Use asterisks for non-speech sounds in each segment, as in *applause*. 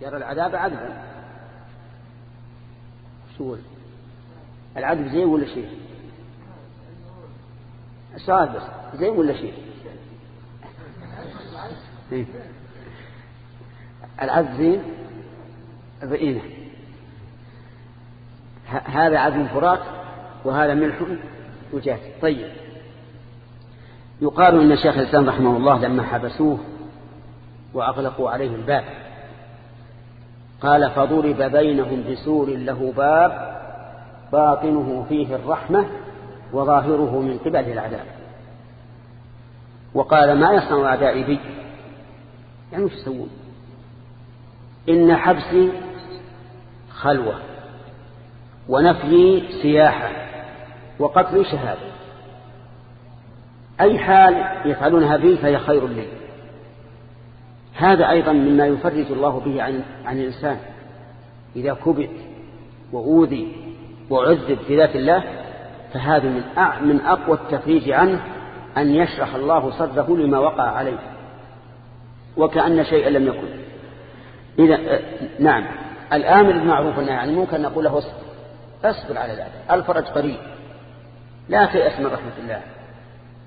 يرى العذاب عذبا. شو العذب زين ولا شيء؟ بس زين ولا شيء؟ إيه. العذب زين؟ ضئينه هذا عذب فرات وهذا ملح وجاف. طيب. يقال إن شيخ الإسلام رحمه الله لما حبسوه وأغلقوا عليه الباب قال فضرب بينهم بسور له باب باطنه فيه الرحمة وظاهره من قبل العذاب. وقال ما يصنع أعدائي بي؟ يعني وش يسوون؟ إن حبسي خلوة ونفي سياحة وقتل شهادة. أي حال يفعلونها بي فهي خير لي. هذا أيضا مما يفرج الله به عن, عن الإنسان. إذا كبت وأوذي وعذب في ذات الله فهذا من من أقوى التفريج عنه أن يشرح الله صدره لما وقع عليه. وكأن شيئا لم يكن. إذا نعم. الآمر بالمعروف والنهي عن المنكر نقول له اصبر. على ذلك. الفرج قريب. لا تيأس من رحمة الله.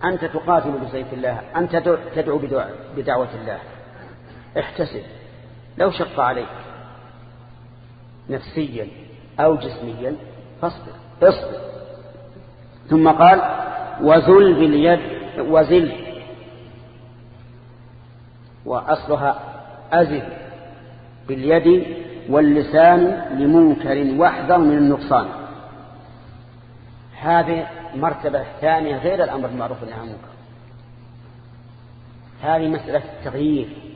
أنت تقاتل بسيف الله. أنت تدعو بدعوة الله. احتسب. لو شق عليك نفسيا أو جسميا فاصبر اصبر. ثم قال وذل باليد وزل. وأصلها أزل باليد واللسان لمنكر وأحذر من النقصان. هذه مرتبة ثانية غير الأمر بالمعروف والنهي عن المنكر. هذه مسألة التغيير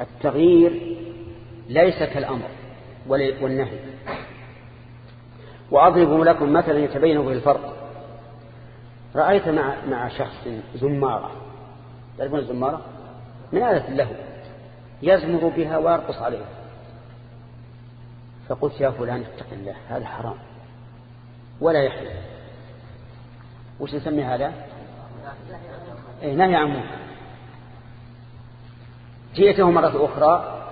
التغيير ليس كالأمر والنهي. وأضرب لكم مثلا يتبين به الفرق. رأيت مع مع شخص زمارة. تعرفون الزمارة؟ من آلة له. يزمر بها ويرقص عليها فقلت يا فلان اتق الله هذا حرام. ولا يحل. وش نسمي هذا؟ إيه نهي عن منكر جئته مرة أخرى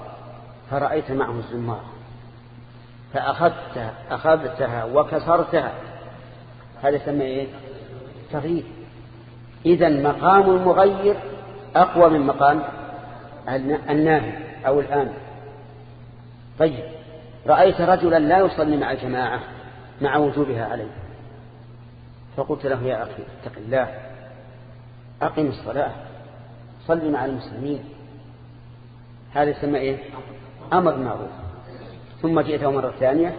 فرأيت معه الزمار فأخذتها أخذتها وكسرتها. هذا يسمى إيه؟ تغيير. إذا مقام المغير أقوى من مقام الناهي أو الآن. طيب رأيت رجلا لا يصلي مع الجماعة مع وجوبها عليه. فقلت له يا أخي اتق الله أقم الصلاة صلي مع المسلمين. هذا يسمى إيه؟ أمر معروف. ثم جئته مرة ثانية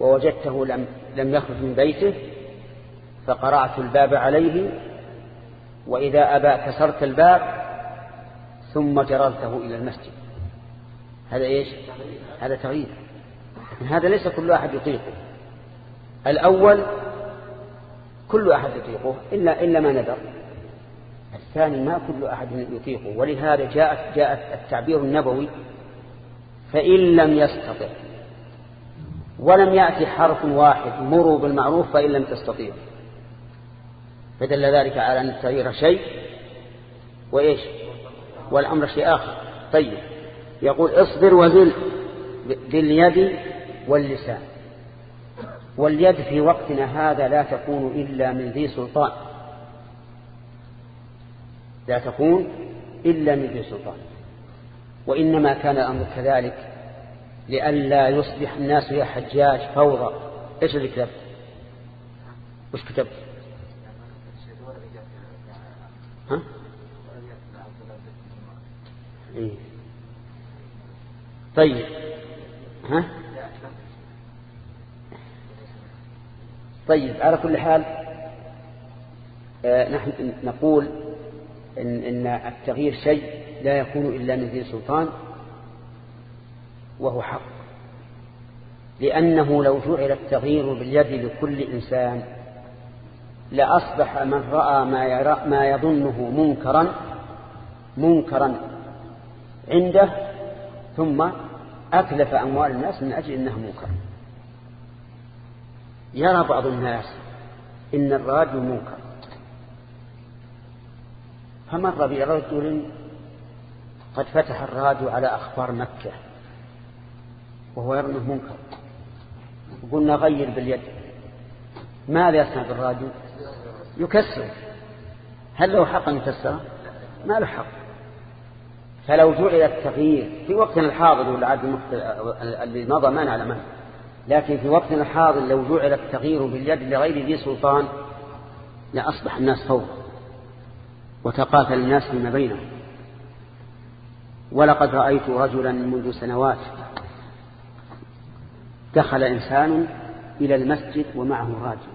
ووجدته لم, لم يخرج من بيته فقرعت الباب عليه وإذا أبى كسرت الباب ثم جررته إلى المسجد. هذا إيش؟ هذا تغيير. هذا ليس كل أحد يطيقه. الأول كل أحد يطيقه إلا, إلا ما ندر الثاني ما كل أحد يطيقه ولهذا جاءت, جاءت التعبير النبوي فإن لم يستطع ولم يأتي حرف واحد مروا بالمعروف فإن لم تستطيع. فدل ذلك على أن التغيير شيء وإيش؟ والأمر شيء آخر. طيب يقول اصبر وزل باليد واللسان. واليد في وقتنا هذا لا تكون إلا من ذي سلطان. لا تكون إلا من ذي سلطان وإنما كان الأمر كذلك لئلا يصبح الناس يا حجاج فوضى. إيش اللي كتبت؟ وش كتبت؟ ها؟ إيه؟ طيب. ها؟ طيب على كل حال آه نحن نقول إن, إن التغيير شيء لا يكون إلا من ذي سلطان وهو حق. لأنه لو جعل التغيير باليد لكل إنسان لأصبح من رأى ما, يرى ما يظنه منكرا منكرا عنده ثم أتلف أموال الناس من أجل أنها منكر. يرى بعض الناس إن الراديو منكر. فمر برجل قد فتح الراديو على أخبار مكة وهو يرى أنه منكر قلنا غير باليد. ماذا يصنع بالراديو؟ يكسر. هل له حق أن يكسره ما له حق. فلو جعل التغيير في وقتنا الحاضر والعاد اللي مضى ما نعلمه لكن في وقتنا الحاضر لو جعل التغيير باليد لغير ذي سلطان لأصبح الناس فوق وتقاتل الناس فيما بينهم. ولقد رأيت رجلا منذ سنوات دخل إنسان إلى المسجد ومعه راجل.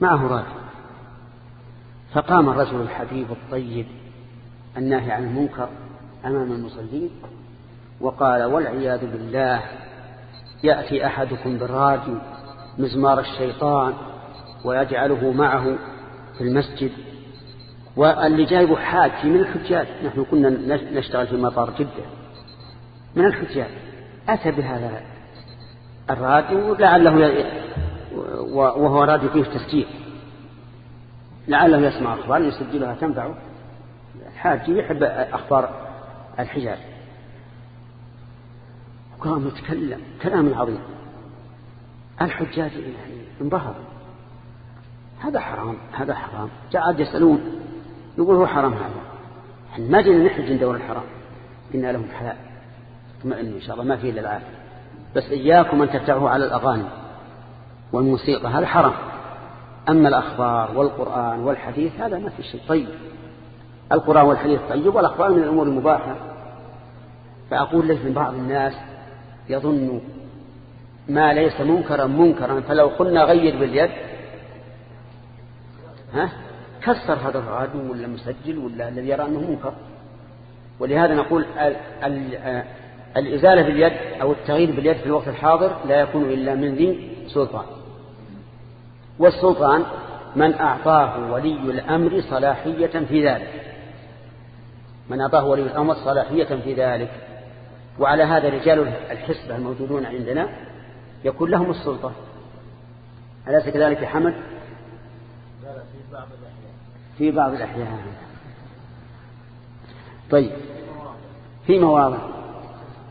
معه راجل. فقام الرجل الحبيب الطيب الناهي عن المنكر أمام المصلين وقال والعياذ بالله يأتي أحدكم بالراجل مزمار الشيطان ويجعله معه في المسجد واللي جايبه حاج من الحجاج. نحن كنا نشتغل في مطار جدة من الحجاج. أتى بهذا الراديو لعله وهو راديو فيه تسجيل. لعله يسمع أخبار يسجلها تنفعه الحاج يحب أخبار الحجاج. قام يتكلم. كلام عظيم. الحجاج يعني انبهروا هذا حرام. هذا حرام. جاء يسألون يقول هو حرام هذا. إحنا ما جينا نحج ندور الحرام. قلنا لهم حلال. اطمئنوا إن شاء الله ما فيه إلا العافية. بس إياكم أن تفتحوا على الأغاني والموسيقى هذا حرام. أما الأخبار والقرآن والحديث هذا ما في شيء. طيب. القرآن والحديث طيب والأخبار من الأمور المباحة. فأقول لك من بعض الناس يظن ما ليس منكرا منكرا فلو قلنا غير باليد ها؟ كسر هذا الراديو ولا مسجل ولا الذي يرى أنه منكر. ولهذا نقول ال ال الإزالة باليد أو التغيير باليد في الوقت الحاضر لا يكون إلا من ذي سلطان. والسلطان من أعطاه ولي الأمر صلاحية في ذلك. من أعطاه ولي الأمر صلاحية في ذلك. وعلى هذا رجال الحسبة الموجودون عندنا يكون لهم السلطة. أليس كذلك يا حمد؟ في بعض الأحيان. طيب في مواضع.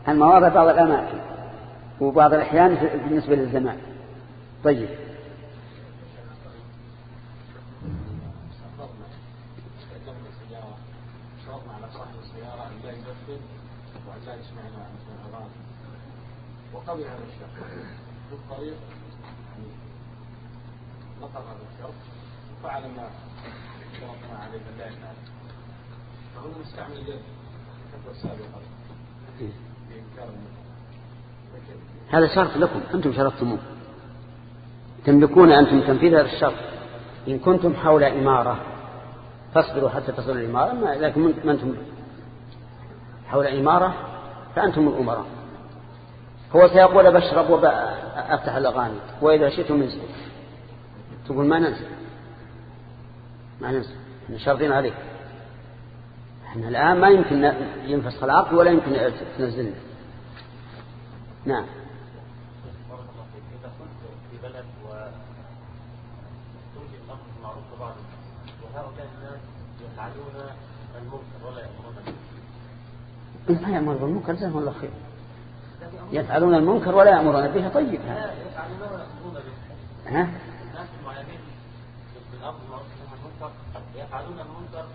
المواضع بعض الأماكن وبعض الأحيان بالنسبة للزمان. طيب. وقوي هذا الشرط في الطريق نقض هذا الشرط فعل ما هذا شرط لكم أنتم شرطتموه تملكون أنتم تنفيذ هذا الشرط. إن كنتم حول إمارة فاصبروا حتى تصلوا الإمارة لكن من أنتم حول إمارة فأنتم الأمراء. هو سيقول بشرب وأفتح الأغاني وإذا شئتم ننزل تقول ما ننزل؟ ما ننزل إحنا شرطين عليك. إحنا الآن ما يمكن ينفسخ العقد ولا يمكن تنزلنا. نعم. ما يأمر بالمنكر زي الله خير. يفعلون المنكر ولا يأمرون به طيب. هذا؟ يفعلون المنكر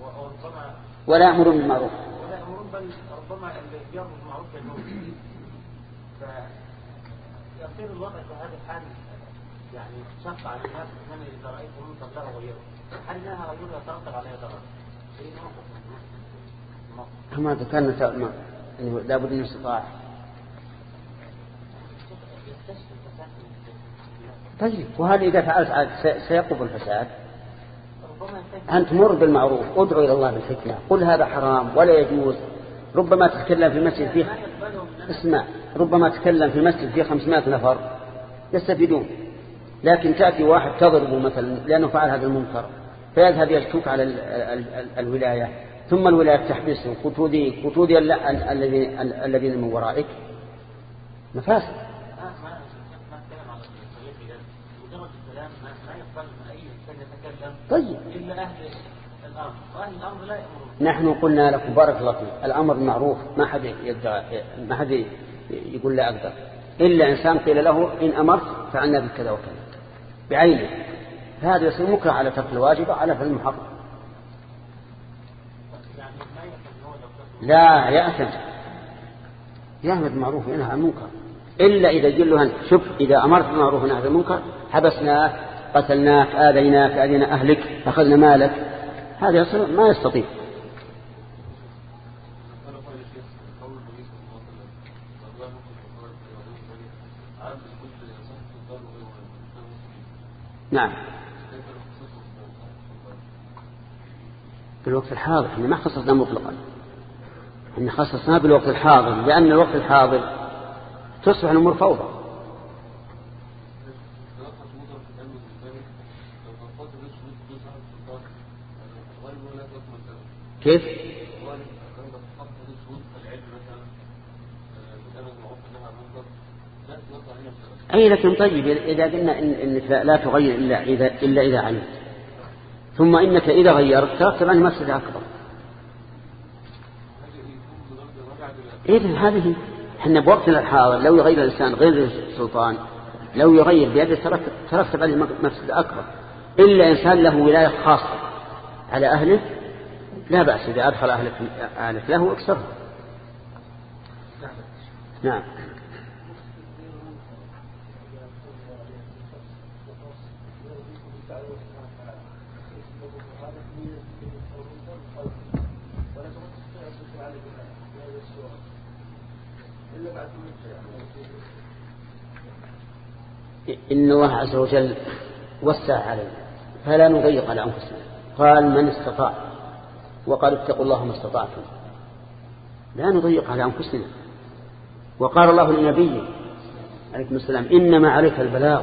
وربما ولا يأمرون بالمعروف. ولا يأمرون بل ربما يأمر بالمعروف ينهون فيصير الوضع في هذه الحال يعني شق على الناس إنما إذا رأيت منكر لا اغيره هل لها رجل يترتب عليها ضرر؟ كما ذكرنا انه لابد من استطاعة. طيب وهل إذا فعلت سيقف الفساد. أنت مر بالمعروف ادعو إلى الله بالحكمة. قل هذا حرام ولا يجوز. ربما تتكلم في مسجد فيه اسمع ربما تتكلم في مسجد فيه 500 نفر يستفيدون. لكن تأتي واحد تضربه مثلا لأنه فعل هذا المنكر فيذهب يشكوك على الولاية. ثم الولاية تحبسه. قتودي قتودي الذين من ورائك. مفاسد. طيب. إلا أهل وأهل لا يأمرون. نحن قلنا لكم بارك الله فيك الأمر معروف ما حد يدعى ما حد يقول لا أقدر. إلا إنسان قيل له إن أمرت فعلنا بكذا وكذا. بعينه. فهذا يصير مكره على ترك الواجب على فعل المحرم. لا يأثم يأمر بالمعروف وينهى عن المنكر. إلا إذا يقول له شوف إذا أمرت بالمعروف ونهى عن المنكر حبسناك قتلناك آذيناك آذينا أهلك أخذنا مالك. هذا يصير ما يستطيع. نعم. في الوقت الحاضر إحنا ما خصصنا مطلقا. إحنا خصصناه بالوقت الحاضر لأن الوقت الحاضر تصبح الأمور فوضى. كيف؟ أي لكن طيب إذا قلنا إن إنك لا تغير إلا إذا, إلا إذا علمت. ثم إنك إذا غيرت ترتب عنه مفسدة أكبر. إذن هذه إحنا بوقتنا الحاضر لو يغير الإنسان غير السلطان لو يغير بيده ترتب عليه مفسدة أكبر. إلا إنسان له ولاية خاصة على أهله لا بأس إذا أدخل أهلك, أهلك له اكسره. نعم. إن الله عز وجل وسع علينا فلا نضيق على أنفسنا. قال من استطاع وقال اتقوا الله ما استطعتم. لا نضيق على أنفسنا. وقال الله لنبيه عليكم السلام إنما عليك البلاغ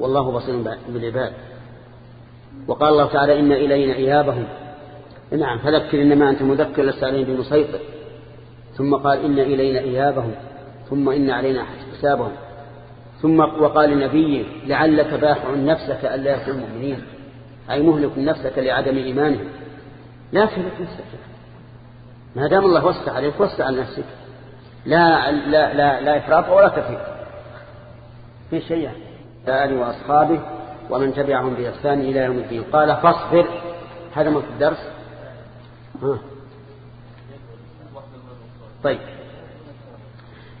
والله بصير بالعباد. وقال الله تعالى إن إلينا إيابهم. نعم فذكر إنما أنت مذكر لست عليهم بمسيطر. ثم قال إن إلينا إيابهم. ثم إن علينا حسابهم. ثم وقال لنبيه لعلك باخع نفسك ألا يكون مؤمنين. أي مهلك نفسك لعدم إيمانهم. لا تهلك نفسك. ما دام الله وسع عليك وسع على نفسك. لا لا لا, لا إفراط ولا تفريط. في شيء آله وأصحابه ومن تبعهم بإحسان إلى يوم الدين. قال فاصبر. هذا ما في الدرس. ها. طيب.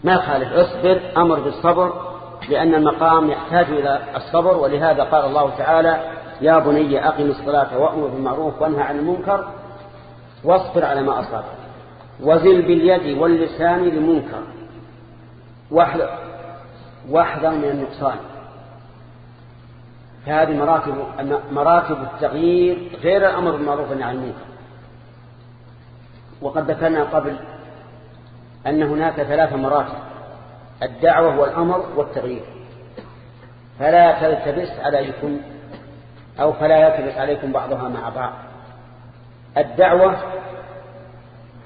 ما خالف اصبر أمر بالصبر لأن المقام يحتاج إلى الصبر ولهذا قال الله تعالى يا بني أقم الصلاة وأمر بالمعروف وانهى عن المنكر. واصبر على ما أصابك وزل باليد واللسان للمنكر واحذر. من النقصان. فهذه مراتب مراتب التغيير غير الأمر بالمعروف والنهي عن المنكر. وقد ذكرنا قبل أن هناك ثلاث مراتب الدعوة والأمر والتغيير. فلا تلتبس عليكم أو فلا يلتبس عليكم بعضها مع بعض. الدعوة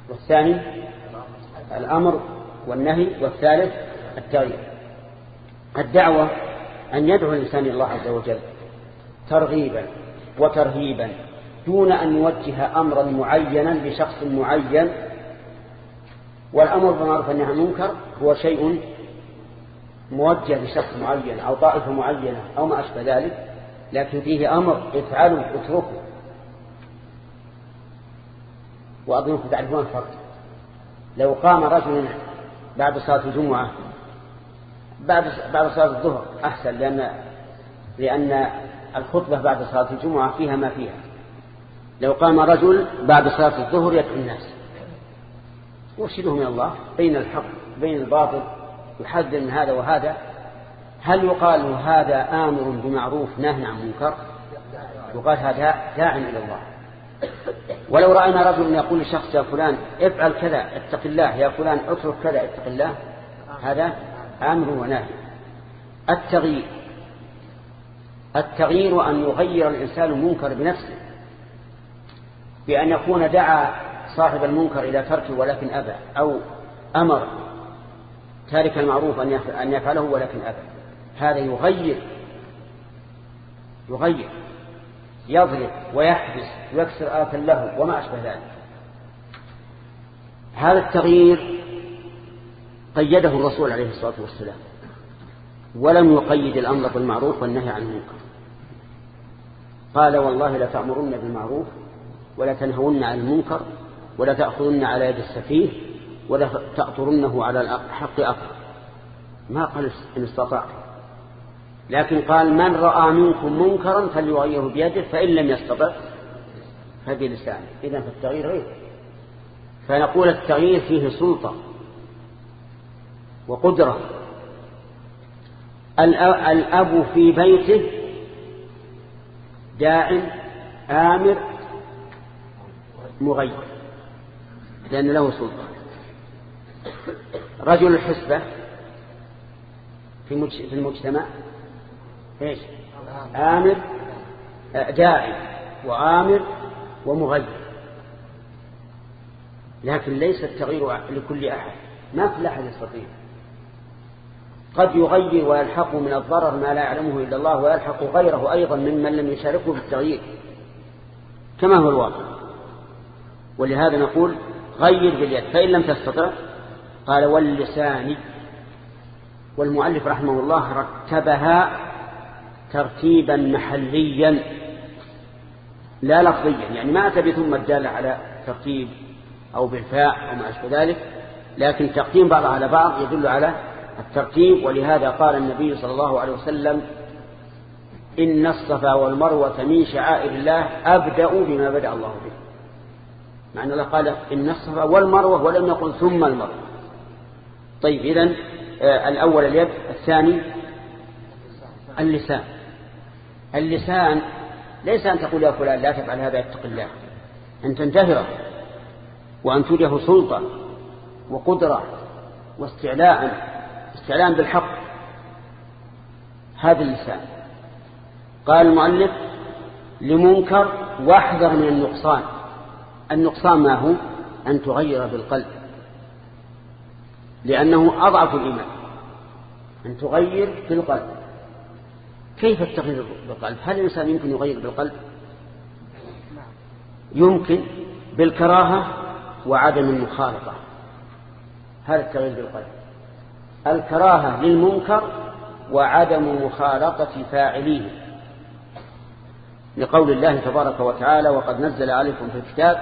والثاني الأمر والنهي والثالث التغيير. الدعوة أن يدعو الإنسان الله عز وجل ترغيبا وترهيبا دون أن يوجه أمرا معينا لشخص معين. والأمر بالمعروف والنهي عن المنكر هو شيء موجه لشخص معين أو طائفة معينة أو ما أشبه ذلك لكن فيه أمر افعلوا اتركوا وأظنكم تعرفون الفرق. لو قام رجل بعد صلاة الجمعة بعد بعد صلاة الظهر أحسن لأن لأن الخطبة بعد صلاة الجمعة فيها ما فيها. لو قام رجل بعد صلاة الظهر يدعو الناس. يرشدهم من الله بين الحق بين الباطل يحذر من هذا وهذا. هل يقال هذا آمر بمعروف نهي عن منكر؟ يقال هذا داع إلى الله. ولو رأينا رجل يقول لشخص يا فلان افعل كذا اتق الله يا فلان اترك كذا اتق الله هذا أمر ونهي. التغيير. التغيير أن يغير الإنسان المنكر بنفسه بأن يكون دعا صاحب المنكر إلى تركه ولكن أبى أو أمر تارك المعروف أن يفعله ولكن أبى. هذا يغير يغير. يضرب ويحبس ويكسر آتا له وما أشبه ذلك. هذا التغيير قيده الرسول عليه الصلاة والسلام ولم يقيد الأمر بالمعروف والنهي عن المنكر. قال والله لتأمرن بالمعروف ولا تنهون عن المنكر ولا تأخذن على يد السفيه ولا تأطرنه على الحق أقر ما قال إن استطاع لكن قال من رأى منكم منكرا فليغيره بيده فإن لم يستطع فبلسانه إذا فالتغيير غير. فنقول التغيير فيه سلطة وقدرة. الأب في بيته داعم آمر مغير. لأن له سلطة. رجل الحسبة في المجتمع آمر داعي وآمر ومغير. لكن ليس التغيير لكل أحد. ما كل أحد يستطيع. قد يغير ويلحق من الضرر ما لا يعلمه إلا الله ويلحق غيره أيضا ممن لم يشاركه في التغيير. كما هو الواقع. ولهذا نقول غير باليد. فإن لم تستطع قال واللسان. والمؤلف رحمه الله رتبها ترتيبا محليا لا لفظيا. يعني ما أتى بثم الدالة على ترتيب أو بالفاء أو ما أشبه ذلك لكن تقديم بعضها على بعض يدل على الترتيب. ولهذا قال النبي صلى الله عليه وسلم إن الصفا والمروة من شعائر الله أبدأ بما بدأ الله به. معنى الله قال إن الصفا والمروة ولم يقل ثم المروة. طيب إذن آه، الأول اليد الثاني اللسان. اللسان ليس أن تقول يا فلان لا تفعل هذا اتق الله. أن تنتهره وأن تريه سلطة وقدرة واستعلاء استعلاء بالحق. هذا اللسان. قال المؤلف لمنكر واحذر من النقصان. النقصان ما هو؟ أن تغير بالقلب. لأنه أضعف الإيمان. أن تغير بالقلب كيف التغيير بالقلب؟ هل الإنسان يمكن يغير بالقلب؟ يمكن بالكراهة وعدم المخالطة. هذا التغيير بالقلب. الكراهة للمنكر وعدم مخالطة فاعليه. لقول الله تبارك وتعالى وقد نزل عليكم في الكتاب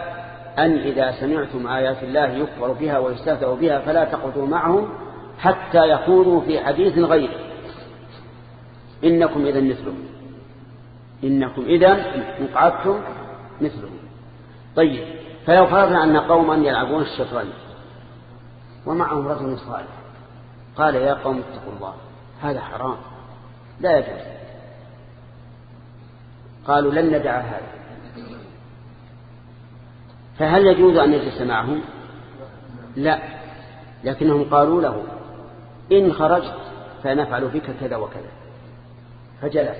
أن إذا سمعتم آيات الله يكفر بها ويستهزأ بها فلا تقعدوا معهم حتى يخوضوا في حديث غيره. إنكم إذا مثلهم. إنكم إذا إن قعدتم مثلهم. طيب فلو فرضنا أن قوما يلعبون الشطرنج ومعهم رجل صالح قال يا قوم اتقوا الله هذا حرام لا يجوز. قالوا لن ندع هذا. فهل يجوز أن يجلس معهم؟ لا لكنهم قالوا له إن خرجت فنفعل بك كذا وكذا. فجلس.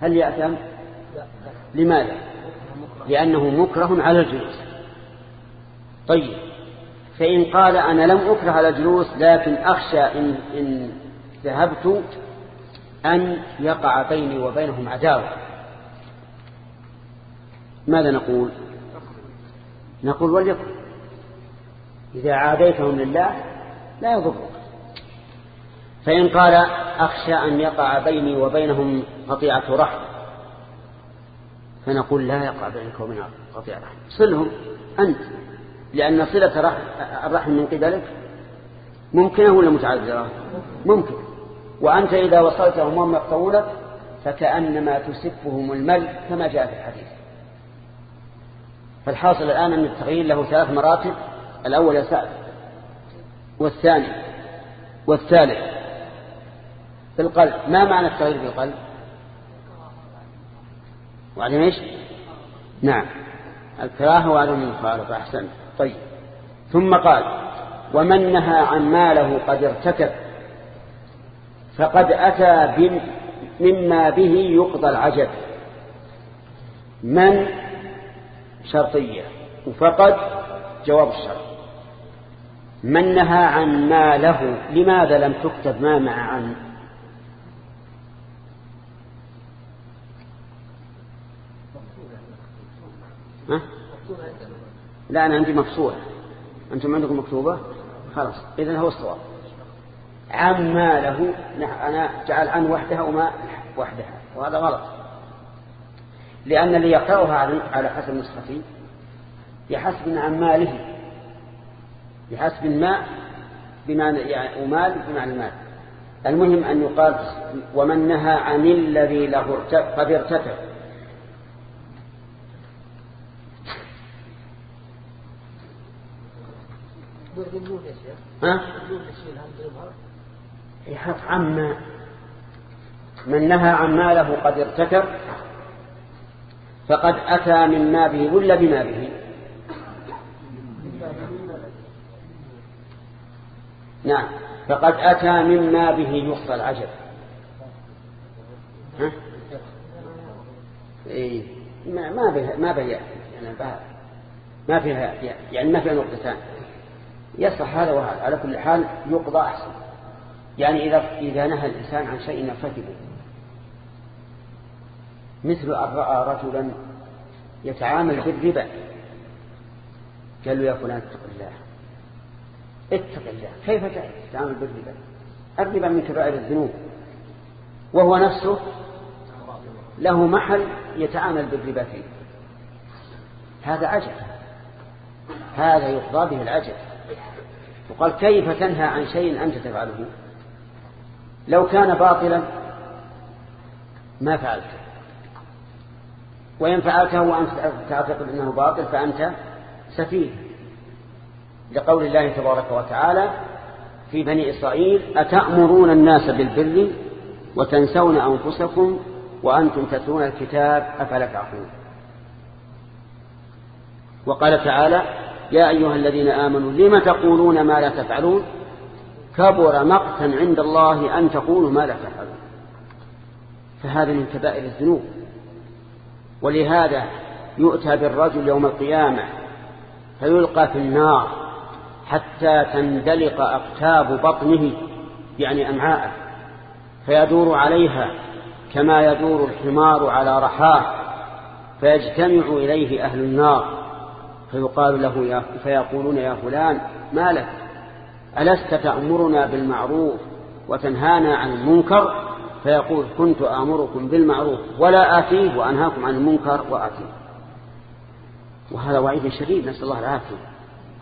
هل يأثم لماذا؟ لأنه مكره على الجلوس. طيب. فإن قال أنا لم أكره على الجلوس لكن أخشى إن, إن ذهبت أن يقع بيني وبينهم عداوة. ماذا نقول؟ نقول وليكن. إذا عاديتهم لله لا يضرك. فإن قال أخشى أن يقع بيني وبينهم قطيعة رحم. فنقول لا يقع بينك وبين قطيعة رحم. صلهم أنت لأن صلة الرحم من قبلك؟ ممكنة ولا متعذرة ممكن. وأنت إذا وصلتهم وهم يقطعونك فكأنما تسفهم المل كما جاء في الحديث. فالحاصل الآن أن التغيير له ثلاث مراتب الأول يسأل والثاني والثالث في القلب. ما معنى التغيير في القلب؟ وعدم إيش؟ نعم. الكراهة وعدم المخالفة احسنت طيب. ثم قال ومن نهى عن ماله قد ارتكب فقد أتى مما به يقضى العجب. من؟ شرطية. وفقد جواب الشرط. من نهى عن ما له لماذا لم تكتب ما مع عن ها؟ لا أنا عندي مفصولة أنتم عندكم مكتوبة؟ خلاص إذن هو الصواب. عن ما له أنا جعل عن وحدها وما وحدها وهذا غلط. لأن اللي يقرأها على حسب نسختي بحسب عن ماله. بحسب الماء بمعنى يعني ومال بمعنى المال المهم أن يقال ومن نهى عن الذي له قد ارتفع. ها؟ يحط عما من نهى عن ماله قد ارتكب فقد أتى من ما به ولا بما به. نعم فقد أتى مما به يقصى العجب. ها؟ إيه ما ما به ما به يعني ما فيها يعني ما فيها نقطتان. يصح هذا وهذا. على كل حال يقضى أحسن. يعني إذا إذا نهى الإنسان عن شيء يرتكبه. مثل أن رأى رجلا يتعامل بالربا. قال له يا فلان اتق الله. اتق الله. كيف تتعامل بالربا؟ الربا من كبائر الذنوب. وهو نفسه له محل يتعامل بالربا فيه. هذا عجب هذا يقضى به العجب وقال كيف تنهى عن شيء أنت تفعله؟ لو كان باطلا ما فعلته. وإن فعلته وأنت تعتقد أنه باطل فأنت سفيه لقول الله تبارك وتعالى في بني إسرائيل أتأمرون الناس بالبر وتنسون أنفسكم وأنتم تتلون الكتاب أفلا تعقلون؟ وقال تعالى يا أيها الذين آمنوا لم تقولون ما لا تفعلون؟ كبر مقتا عند الله أن تقولوا ما لا تفعلون. فهذا من كبائر الذنوب. ولهذا يؤتى بالرجل يوم القيامة فيلقى في النار حتى تندلق أقتاب بطنه يعني أمعاءه فيدور عليها كما يدور الحمار على رحاه فيجتمع إليه أهل النار. فيقال له يا فيقولون يا فلان ما لك؟ ألست تأمرنا بالمعروف وتنهانا عن المنكر؟ فيقول كنت آمركم بالمعروف ولا آتيه وأنهاكم عن المنكر وآتيه. وهذا وعيد شديد نسأل الله العافية.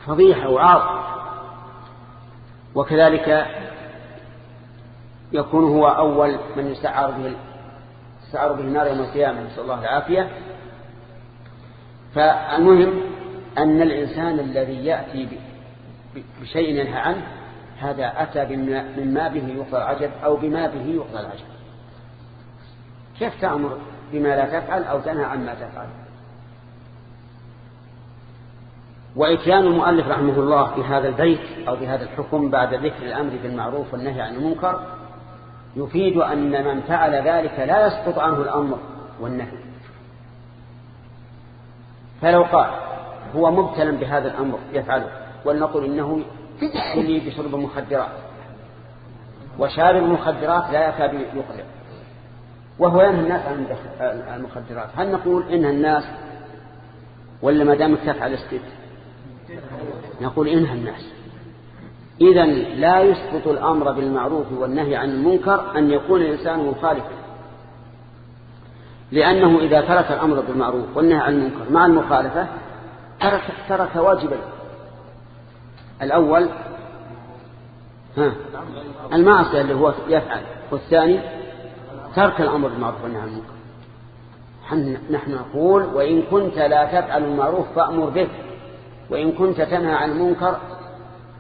فضيحة وعار وكذلك يكون هو أول من يستعار به يستعار به النار يوم القيامة نسأل الله العافية. فالمهم أن الإنسان الذي يأتي بشيء ينهى عنه هذا أتى مما به يقضى العجب أو بما به يقضى العجب. كيف تأمر بما لا تفعل أو تنهى عما تفعل؟ وإتيان المؤلف رحمه الله بهذا البيت أو بهذا الحكم بعد ذكر الأمر بالمعروف والنهي عن المنكر يفيد أن من فعل ذلك لا يسقط عنه الأمر والنهي. فلو قال هو مبتلا بهذا الأمر يفعله ولنقل إنه يلي بشرب المخدرات. وشارب المخدرات لا يكاد يقلع وهو ينهى الناس عن المخدرات. هل نقول إنها الناس ولا ما دامك تفعل الست؟ نقول إنها الناس. إذا لا يسقط الأمر بالمعروف والنهي عن المنكر أن يكون الإنسان مخالفا. لأنه إذا ترك الأمر بالمعروف والنهي عن المنكر مع المخالفة ترك, ترك واجبا. الأول ها المعصية اللي هو يفعل والثاني ترك الأمر بالمعروف والنهي عن المنكر. نحن نقول وإن كنت لا تفعل المعروف فأمر به وإن كنت تنهى عن المنكر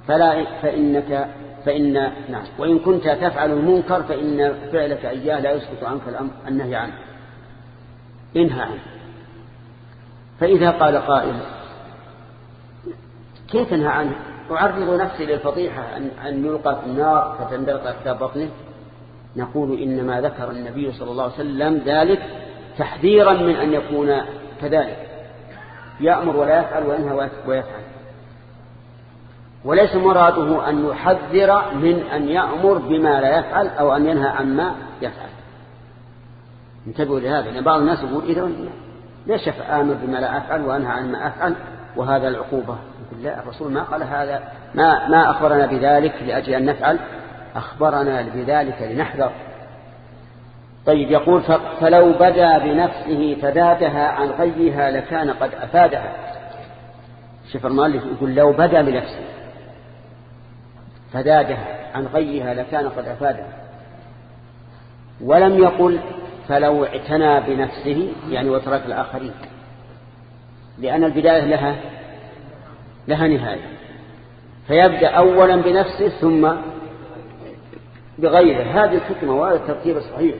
فلا فإنك فإن نعم. وإن كنت تفعل المنكر فإن فعلك إياه لا يسقط عنك الأمر النهي عنه. انهى عنه. فإذا قال قائل كيف تنهى عنه؟ أعرض نفسي للفضيحة أن, يلقى في النار فتندلق أكتاب بطنه؟ نقول إنما ذكر النبي صلى الله عليه وسلم ذلك تحذيرا من أن يكون كذلك. يأمر ولا يفعل وينهى ويفعل. وليس مراده أن يحذر من أن يأمر بما لا يفعل أو أن ينهى عما يفعل. انتبهوا لهذا لأن بعض الناس يقول إذا ليش آمر بما لا أفعل وأنهى عن ما أفعل؟ وهذا العقوبة. لا الرسول ما قال هذا ما, ما أخبرنا بذلك لأجل أن نفعل؟ أخبرنا بذلك لنحذر. طيب يقول فلو بدا بنفسه فدادها عن غيها لكان قد أفادها. شوف المؤلف يقول لو بدا بنفسه فدادها عن غيها لكان قد أفادها. ولم يقل فلو اعتنى بنفسه يعني وترك الآخرين. لأن البداية لها لها نهاية. فيبدأ أولا بنفسه ثم بغيره. هذه الحكمة وهذا الترتيب الصحيح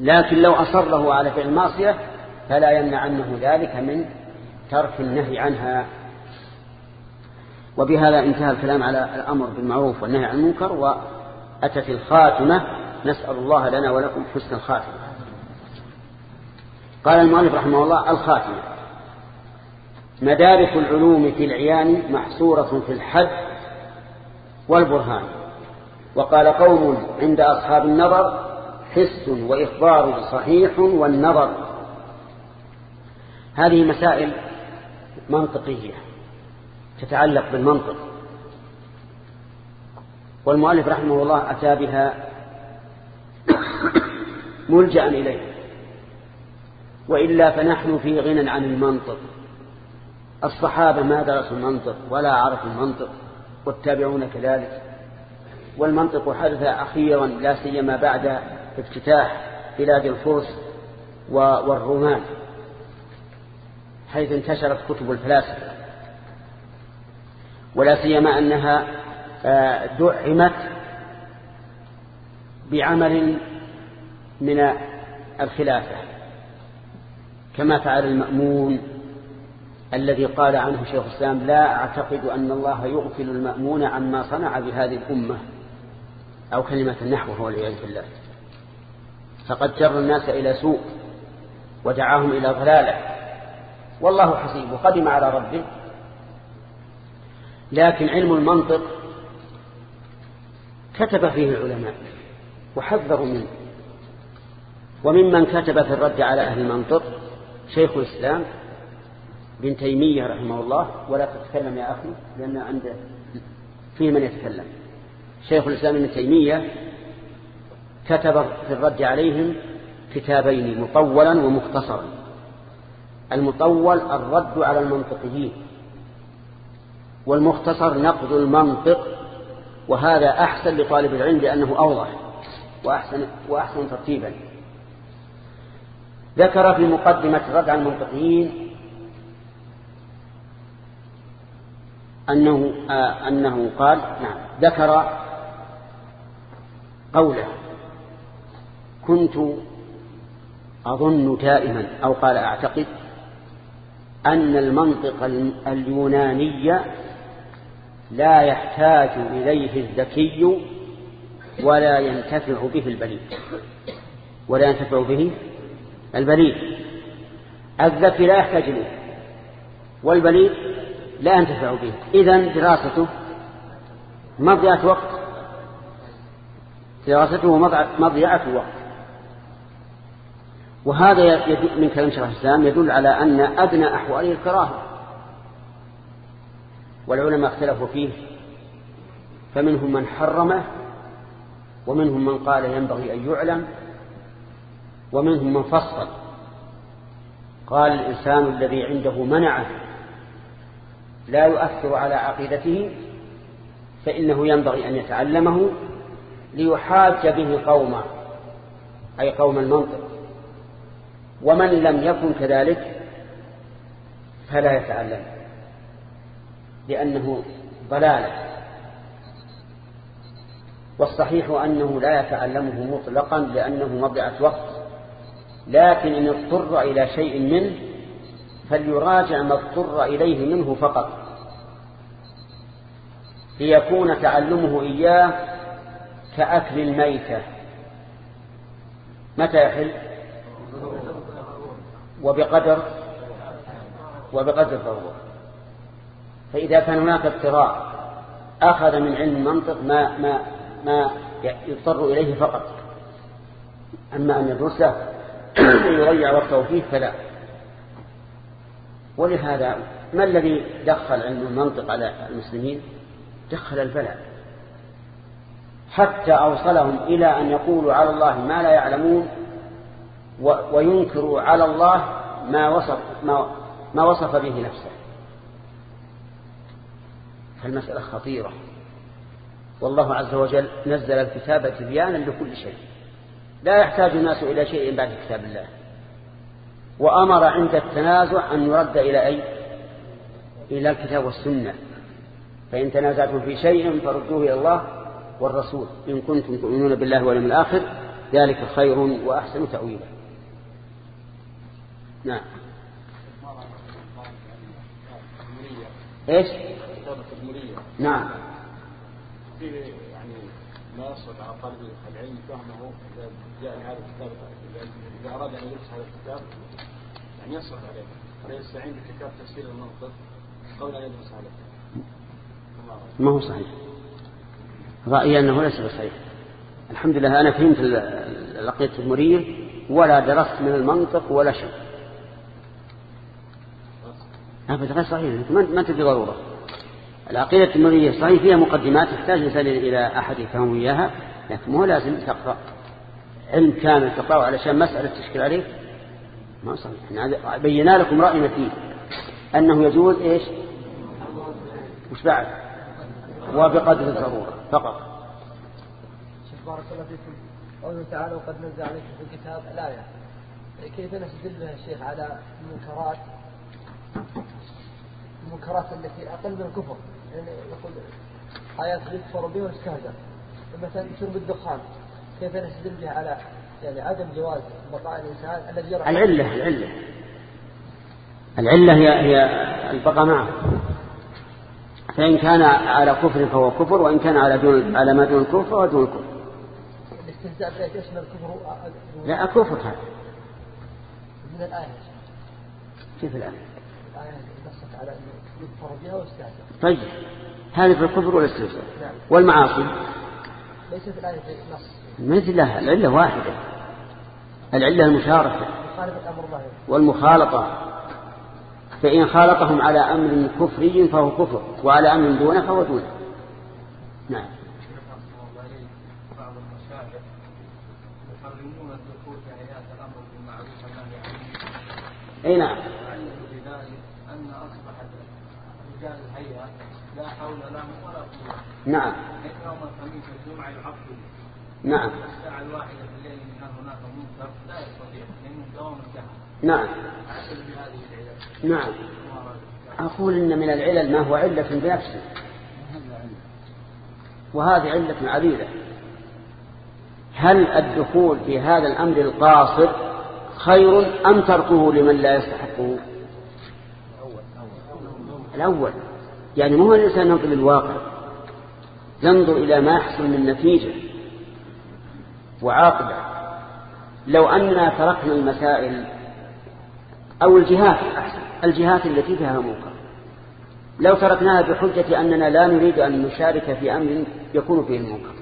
لكن لو أصره على فعل المعصية فلا يمنعنه ذلك من ترك النهي عنها. وبهذا انتهى الكلام على الأمر بالمعروف والنهي عن المنكر وأتت الخاتمة. نسأل الله لنا ولكم حسن الخاتمة. قال المؤلف رحمه الله الخاتمة. مدارك العلوم في العيان محصورة في الحد والبرهان. وقال قوم عند أصحاب النظر حس وإخبار صحيح والنظر. هذه مسائل منطقية تتعلق بالمنطق. والمؤلف رحمه الله أتى بها ملجأ إليه. وإلا فنحن في غنى عن المنطق. الصحابة ما درسوا المنطق ولا عرفوا المنطق والتابعون كذلك. والمنطق حدث أخيرا لا سيما بعد افتتاح بلاد الفرس والرومان حيث انتشرت كتب الفلاسفة. ولا سيما أنها آه، دعمت بعمل من الخلافة كما فعل المأمون الذي قال عنه شيخ الإسلام لا أعتقد أن الله يغفل المأمون عما صنع بهذه الأمة أو كلمة نحوه والعياذ بالله. فقد جر الناس إلى سوء ودعاهم إلى ضلالة. والله حسيب وقدم على ربه. لكن علم المنطق كتب فيه العلماء وحذروا منه. وممن كتب في الرد على أهل المنطق شيخ الإسلام بن تيمية رحمه الله ولا تتكلم يا أخي لأن عنده فيه من يتكلم. شيخ الإسلام ابن تيمية كتب في الرد عليهم كتابين مطولا ومختصرا. المطول الرد على المنطقيين والمختصر نقد المنطق وهذا أحسن لطالب العلم لأنه أوضح وأحسن, وأحسن ترتيبا. ذكر في مقدمة الرد على المنطقيين أنه, آه أنه قال نعم ذكر قوله كنت أظن دائما أو قال أعتقد أن المنطق اليوناني لا يحتاج إليه الذكي ولا ينتفع به البليد ولا ينتفع به البليد الذكي لا يحتاج إليه والبليد لا ينتفع به. إذن دراسته مضيعة وقت. دراسته مضيعة وقت. وهذا من كلام شرح الإسلام يدل على أن أدنى أحواله الكراهة. والعلماء اختلفوا فيه. فمنهم من حرمه ومنهم من قال ينبغي أن يعلم ومنهم من فصل. قال الإنسان الذي عنده منعة لا يؤثر على عقيدته فإنه ينبغي أن يتعلمه ليحاج به قوما أي قوم المنطق. ومن لم يكن كذلك فلا يتعلم لأنه ضلالة. والصحيح أنه لا يتعلمه مطلقا لأنه مضيعة وقت لكن إن اضطر إلى شيء منه فليراجع ما اضطر إليه منه فقط. ليكون تعلمه إياه كأكل الميتة. متى يحل؟ وبقدر؟ وبقدر ضرورة فإذا كان هناك اضطرار أخذ من علم المنطق ما ما ما يضطر إليه فقط. أما أن يدرسه *coughs* يضيع وقته فيه فلا. ولهذا ما الذي دخل علم المنطق على المسلمين؟ دخل البلاء. حتى أوصلهم إلى أن يقولوا على الله ما لا يعلمون وينكروا على الله ما وصف, ما, ما وصف به نفسه. فالمسألة خطيرة. والله عز وجل نزل الكتاب تبيانا لكل شيء. لا يحتاج الناس إلى شيء بعد كتاب الله. وأمر عند التنازع أن يرد إلى أي؟ إلى الكتاب والسنة. فإن تنازعتم في شيء فردوه إلى الله والرسول. إن كنتم تؤمنون بالله واليوم الآخر ذلك خير وأحسن تأويلا. نعم. إيش؟ نعم. في يعني ما يصعب على طالب العلم فهمه جاء هذا الكتاب. اذا اراد ان يدرس هذا الكتاب يعني يصعب عليه فليستعين بكتاب تفسير المنطق قبل ان يدرس هذا ما هو صحيح؟ رأيي أنه ليس بصحيح. الحمد لله أنا فهمت العقيدة التدمرية ولا درست من المنطق ولا شيء. هذا غير صحيح. ما تدري ضرورة. العقيدة التدمرية صحيح فيها مقدمات تحتاج إلى أحد يفهم إياها لكن مو لازم تقرأ. علم كامل تقرأه علشان مسألة تشكل عليه؟ ما صحيح. بينا لكم رأينا فيه. أنه يجوز إيش؟ وش بعد؟ وبقدر الضرورة. فقط. شيخ بارك الله فيكم. قوله تعالى وقد نزل عليكم في الكتاب الآية. كيف نستدل بها الشيخ على المنكرات؟ المنكرات التي أقل من الكفر. يعني يقول آيات يكفر بها ويستهزأ. مثلا شرب الدخان. كيف نستدل بها على يعني عدم جواز بقاء الإنسان الذي يرى العلة العلة. العلة هي هي البقاء معه. فإن كان على كفر فهو كفر وإن كان على دون على ما دون الكفر فهو دون الكفر. الاستهزاء بذلك يشمل الكفر لا كفر. هذا من الآية. كيف الآية؟ الآية نصت على أنه يكفر بها طيب. هذه في الكفر والاستهزاء. نعم. والمعاصي؟ ليس في الآية نص مثل لها العلة واحدة. العلة المشاركة والمخالطة. فإن خالطهم على أمر كفري فهو كفر وعلى أمر دونه فهو دونه. نعم. أي نعم. أن لا حول لهم ولا قوة نعم. الخميس والجمعة نعم. نعم. نعم. أقول إن من العلل ما هو علة بنفسه. وهذه علة عديدة. هل الدخول في هذا الأمر القاصر خير أم تركه لمن لا يستحقه؟ الأول. يعني مو الإنسان ينظر للواقع. ينظر إلى ما يحصل من نتيجة. وعاقبة. لو أننا تركنا المسائل أو الجهات أحسن الجهات التي فيها منكر لو تركناها بحجة أننا لا نريد أن نشارك في أمر يكون فيه المنكر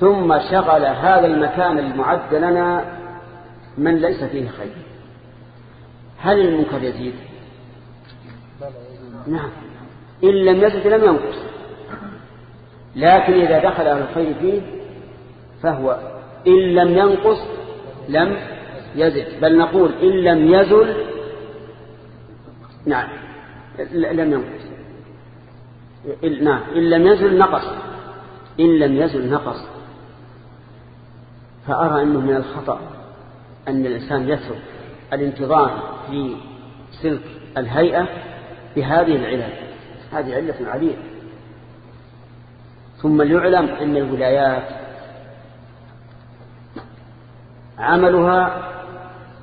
ثم شغل هذا المكان المعد لنا من ليس فيه خير. هل المنكر يزيد؟ نعم. إن لم يزد لم ينقص. لكن إذا دخل أهل الخير فيه فهو إن لم ينقص لم يزد. بل نقول إن لم يزل نعم لم ينقص. نعم إن لم يزل نقص. إن لم يزل نقص. فأرى أنه من الخطأ أن الإنسان يترك الانتظام في سلك الهيئة بهذه العلل. هذه علة عديدة ثم ليعلم أن الولايات عملها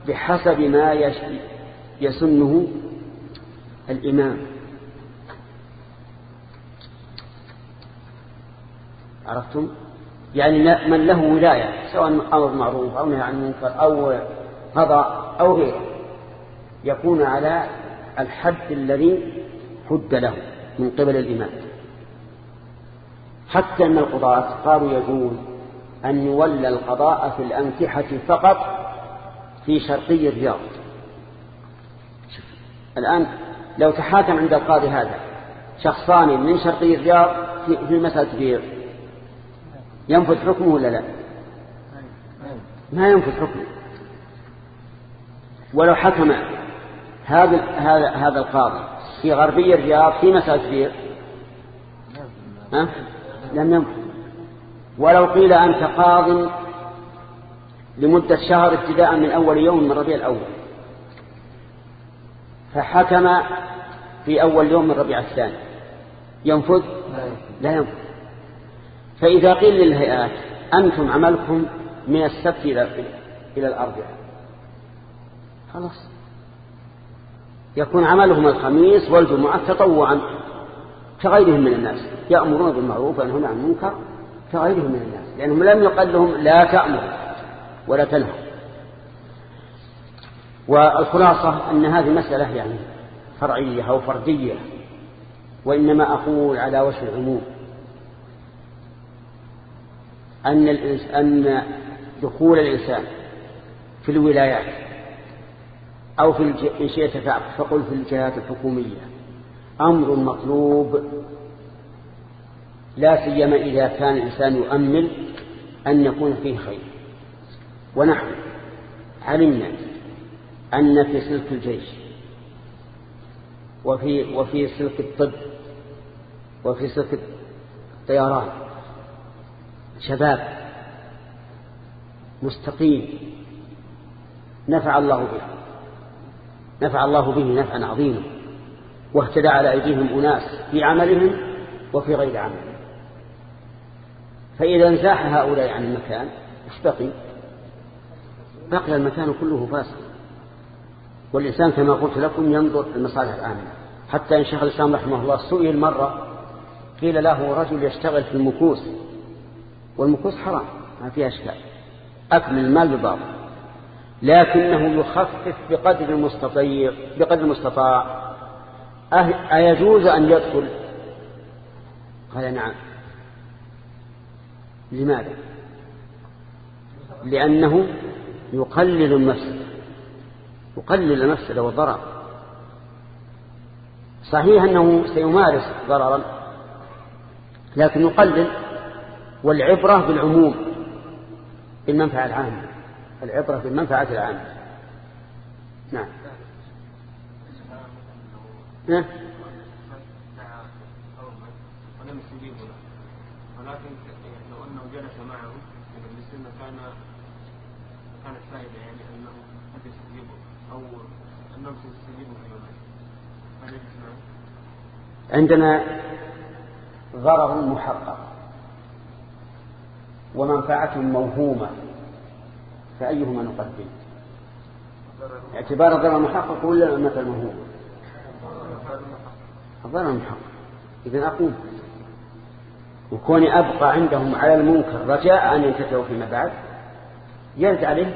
بحسب ما يسنه الإمام. عرفتم؟ يعني من له ولاية سواء أمر معروف أو نهي عن منكر أو قضاء أو غيره يكون على الحد الذي حد له من قبل الإمام. حتى أن القضاة قالوا يجوز أن يولى القضاء في الأنكحة فقط في شرقي الرياض. الآن لو تحاكم عند القاضي هذا شخصان من شرقي الرياض في مسألة بيع ينفذ حكمه ولا لا؟ ما ينفذ حكمه. ولو حكم هذا هذا هذا القاضي في غربي الرياض في مسألة بيع لم ينفذ. ولو قيل أنت قاض لمدة شهر ابتداء من أول يوم من ربيع الأول. فحكم في أول يوم من ربيع الثاني. ينفذ؟ لا ينفذ. فإذا قيل للهيئات أنتم عملكم من السبت إلى إلى الأربعاء. خلاص. يكون عملهم الخميس والجمعة تطوعا. كغيرهم من الناس يأمرون بالمعروف وينهون عن المنكر كغيرهم من الناس لأنهم لم يقل لهم لا تأمر ولا تنهى والخلاصة أن هذه مسألة يعني فرعية أو فردية وإنما أقول على وجه العموم أن, أن دخول الإنسان في الولايات أو في. إن شئت فقل في الجهات الحكومية أمر مطلوب لا سيما إذا كان الإنسان يؤمل أن يكون فيه خير. ونحن علمنا أن في سلك الجيش وفي, وفي سلك الطب وفي سلك الطيران شباب مستقيم نفع الله به نفع الله به نفعا عظيما. واهتدى على أيديهم أناس في عملهم وفي غير عملهم. فإذا انزاح هؤلاء عن المكان إيش بقي؟ المكان كله فاسد. والإنسان كما قلت لكم ينظر المصالح الآمنة. حتى إن شيخ الإسلام رحمه الله سئل مرة قيل له رجل يشتغل في المكوس. والمكوس حرام ما فيها أشكال. أكل المال بباطل لكنه يخفف بقدر المستطيع بقدر المستطاع أيجوز أن يدخل؟ قال نعم. لماذا؟ لأنه يقلل المفسد يقلل المفسد والضرر صحيح أنه سيمارس ضررا لكن يقلل والعبرة بالعموم بالمنفعة العامة. العبرة بالمنفعة العامة. نعم. عندنا ضرر محقق ومنفعة موهومة فأيهما نقدم؟ اعتبار الضرر المحقق ولا مثل موهوم؟ الضرر المحقق إذن أقوم وكوني أبقى عندهم على المنكر رجاء أن ينتفعوا فيما بعد يرد عليه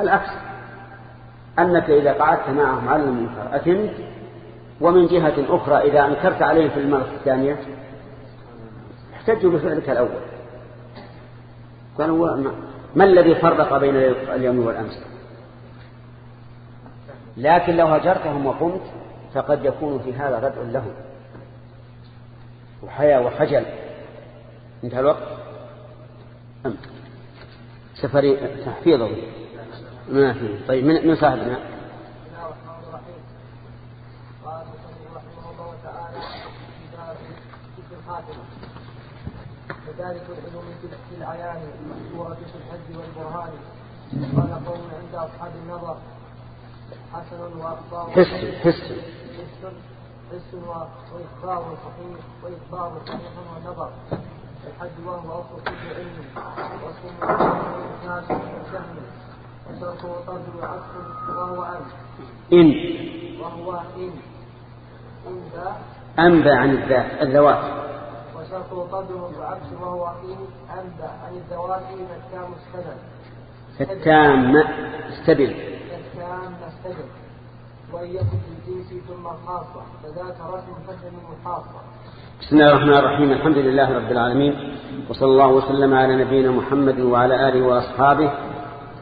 العكس. أنك إذا قعدت معهم على المنكر أتمت ومن جهة أخرى إذا أنكرت عليهم في المرة الثانية احتجوا بفعلك الأول. قالوا ما الذي فرق بين اليوم والأمس؟ لكن لو هجرتهم وقمت فقد يكون في هذا ردع لهم وحياة وخجل انتهى الوقت؟ أم. سفري تحفيظه. ما في. طيب من من صاحبنا؟ وذلك العلوم في العيان المشهورة في الحج والبرهان. قال قوم عند أصحاب النظر حسن وأخبار حس. حس حس وإخبار صحيح وإخبار صحيح ونظر الحج وهو أصل كل علم واسم ناس وسهم وشرط وطرد وعطف وهو أن إن. وهو إن. إن ذا. أنبى عن الذات الذوات. وشرط وطرد وعكس وهو إن. أنبى عن الذوات فالتام استدل. فالتام استبل فالتام استدل. ثم الخاصة فذاك رسم فهم بسم الله الرحمن الرحيم الحمد لله رب العالمين وصلى الله وسلم على نبينا محمد وعلى آله وأصحابه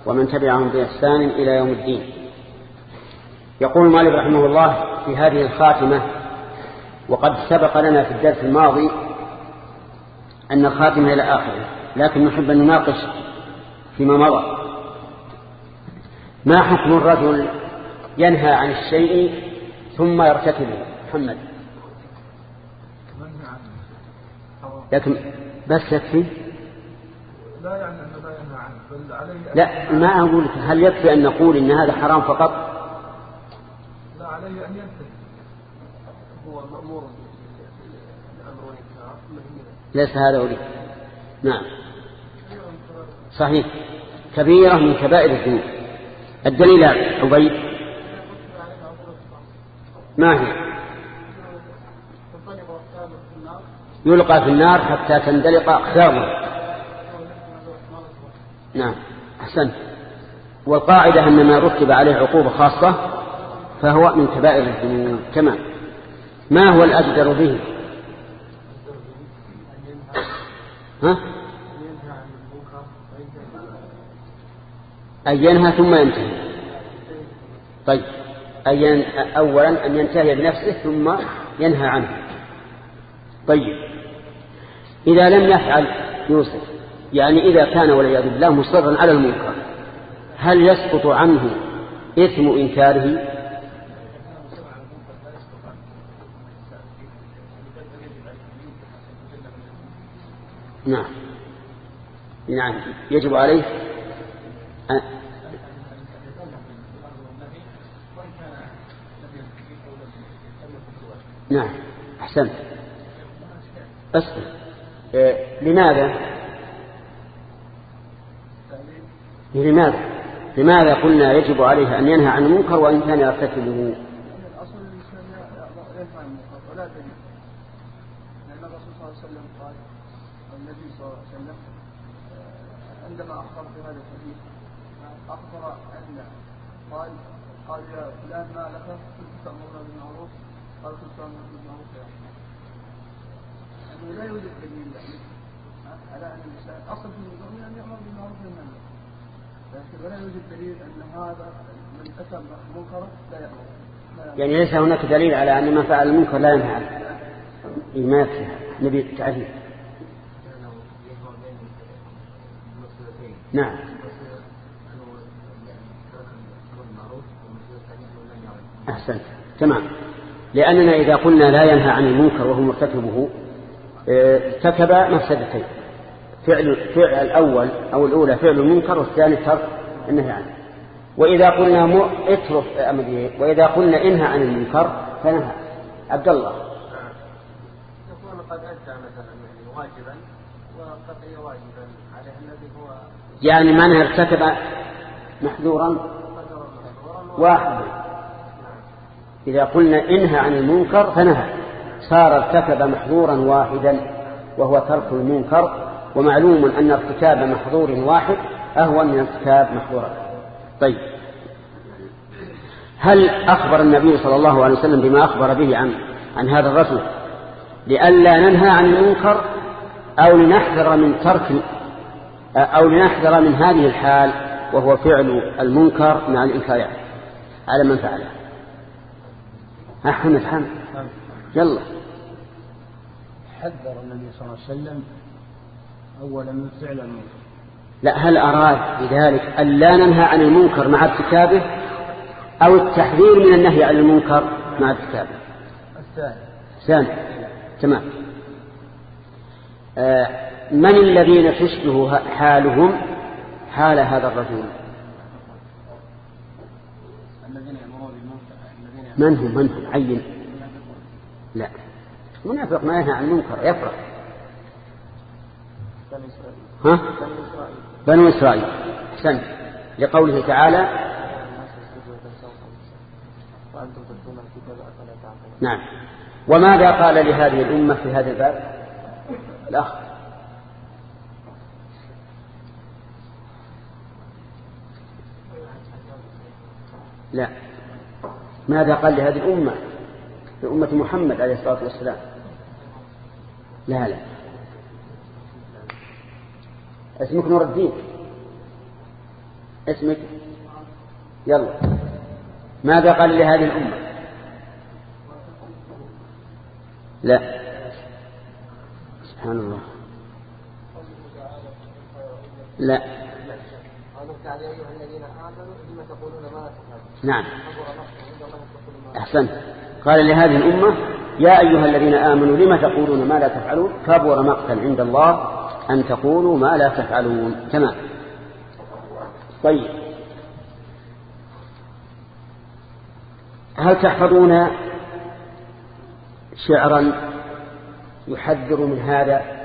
ومن تبعهم بإحسان إلى يوم الدين. يقول مالك رحمه الله في هذه الخاتمة وقد سبق لنا في الدرس الماضي أن الخاتمة إلى آخره لكن نحب أن نناقش فيما مضى. ما حكم الرجل ينهى عن الشيء ثم يرتكبه. محمد. لكن بس يكفي؟ لا يعني أنه لا ينهى عنه بل عليه لا ما أقول هل يكفي أن نقول إن هذا حرام فقط؟ لا عليه أن ينتهي. هو مأمور بالأمر والإنكار مهم ليس هذا أولي نعم. صحيح. كبيرة من كبائر الذنوب. الدليل عبيد ما هي؟ يلقى في النار حتى تندلق أقدامه نعم. أحسنت. والقاعدة أن ما رتب عليه عقوبة خاصة فهو من كبائر الذنوب. تمام. ما هو الأجدر به؟ ها؟ أن ينهى ثم ينتهي. طيب. أن أولا أن ينتهي بنفسه ثم ينهى عنه. طيب. إذا لم يفعل يوسف يعني إذا كان والعياذ بالله مصرا على المنكر هل يسقط عنه إثم إنكاره؟ نعم. نعم. يجب عليه نعم أحسنت. بس إيه لماذا؟ لماذا؟ لماذا قلنا يجب عليه أن ينهى عن المنكر وإن كان يرتكبه؟ آه، عندما أخبر في هذا الحديث أخبر أن قال قال يا فلان ما لك؟ كنت بالمعروف قال بالمعروف يا أخي. أنه لا يوجد دليل على أن الإنسان أصل في المؤمن أن يأمر بالمعروف المنكر لكن ولا يوجد دليل أن هذا من أتى منكرا لا يأمر. يعني ليس هناك دليل على أن من فعل المنكر لا ينهى عنه إيه ما يكفي نبي تعريف نعم أحسنت تمام لأننا إذا قلنا لا ينهى عن المنكر وهو مرتكبه آه، ارتكب مفسدتين. فعل فعل الأول أو الأولى فعل المنكر والثاني ترك النهي عنه. وإذا قلنا م... اترك أمر إيه؟ وإذا قلنا انهى عن المنكر فنهى. عبد الله. يكون قد أدى مثلا يعني واجبا وقضي واجبا عليه الذي هو يعني من ارتكب محذورا. واحدا. إذا قلنا انهى عن المنكر فنهى. صار ارتكب محظورا واحدا وهو ترك المنكر ومعلوم أن ارتكاب محظور واحد أهون من ارتكاب محظور طيب. هل أخبر النبي صلى الله عليه وسلم بما أخبر به عن عن هذا الرجل لئلا ننهى عن المنكر أو لنحذر من ترك أو لنحذر من هذه الحال وهو فعل المنكر مع الإنكار؟ على من فعله؟ أحمد حمد يلا. حذر النبي صلى الله عليه وسلم أولا من فعل المنكر. لا هل أراد بذلك أن لا ننهى عن المنكر مع ارتكابه أو التحذير من النهي عن المنكر مع ارتكابه؟ الثاني. ثاني تمام. آه من الذين تشبه حالهم حال هذا الرجل الذين يأمرون بالمنكر الذين من هم من هم عين. لا. منافق ما ينهى عن المنكر يفرح. ها؟ بنو إسرائيل. أحسنت. لقوله تعالى نعم. وماذا قال لهذه الأمة في هذا الباب؟ الأخ. لا. ماذا قال لهذه الأمة؟ لأمة محمد عليه الصلاة والسلام. لا لا. اسمك نور الدين. اسمك؟ يلا. ماذا قال لهذه الأمة؟ لا. سبحان الله. لا. أيها الذين آمنوا لما تقولون ما لا تفعلون. نعم. كبر مقتا عند الله أن تقولوا ما أحسنت. قال لهذه الأمة يا أيها الذين آمنوا لما تقولون ما لا تفعلون؟ كبر مقتا عند الله أن تقولوا ما لا تفعلون. تمام. طيب. هل تحفظون شعرا يحذر من هذا؟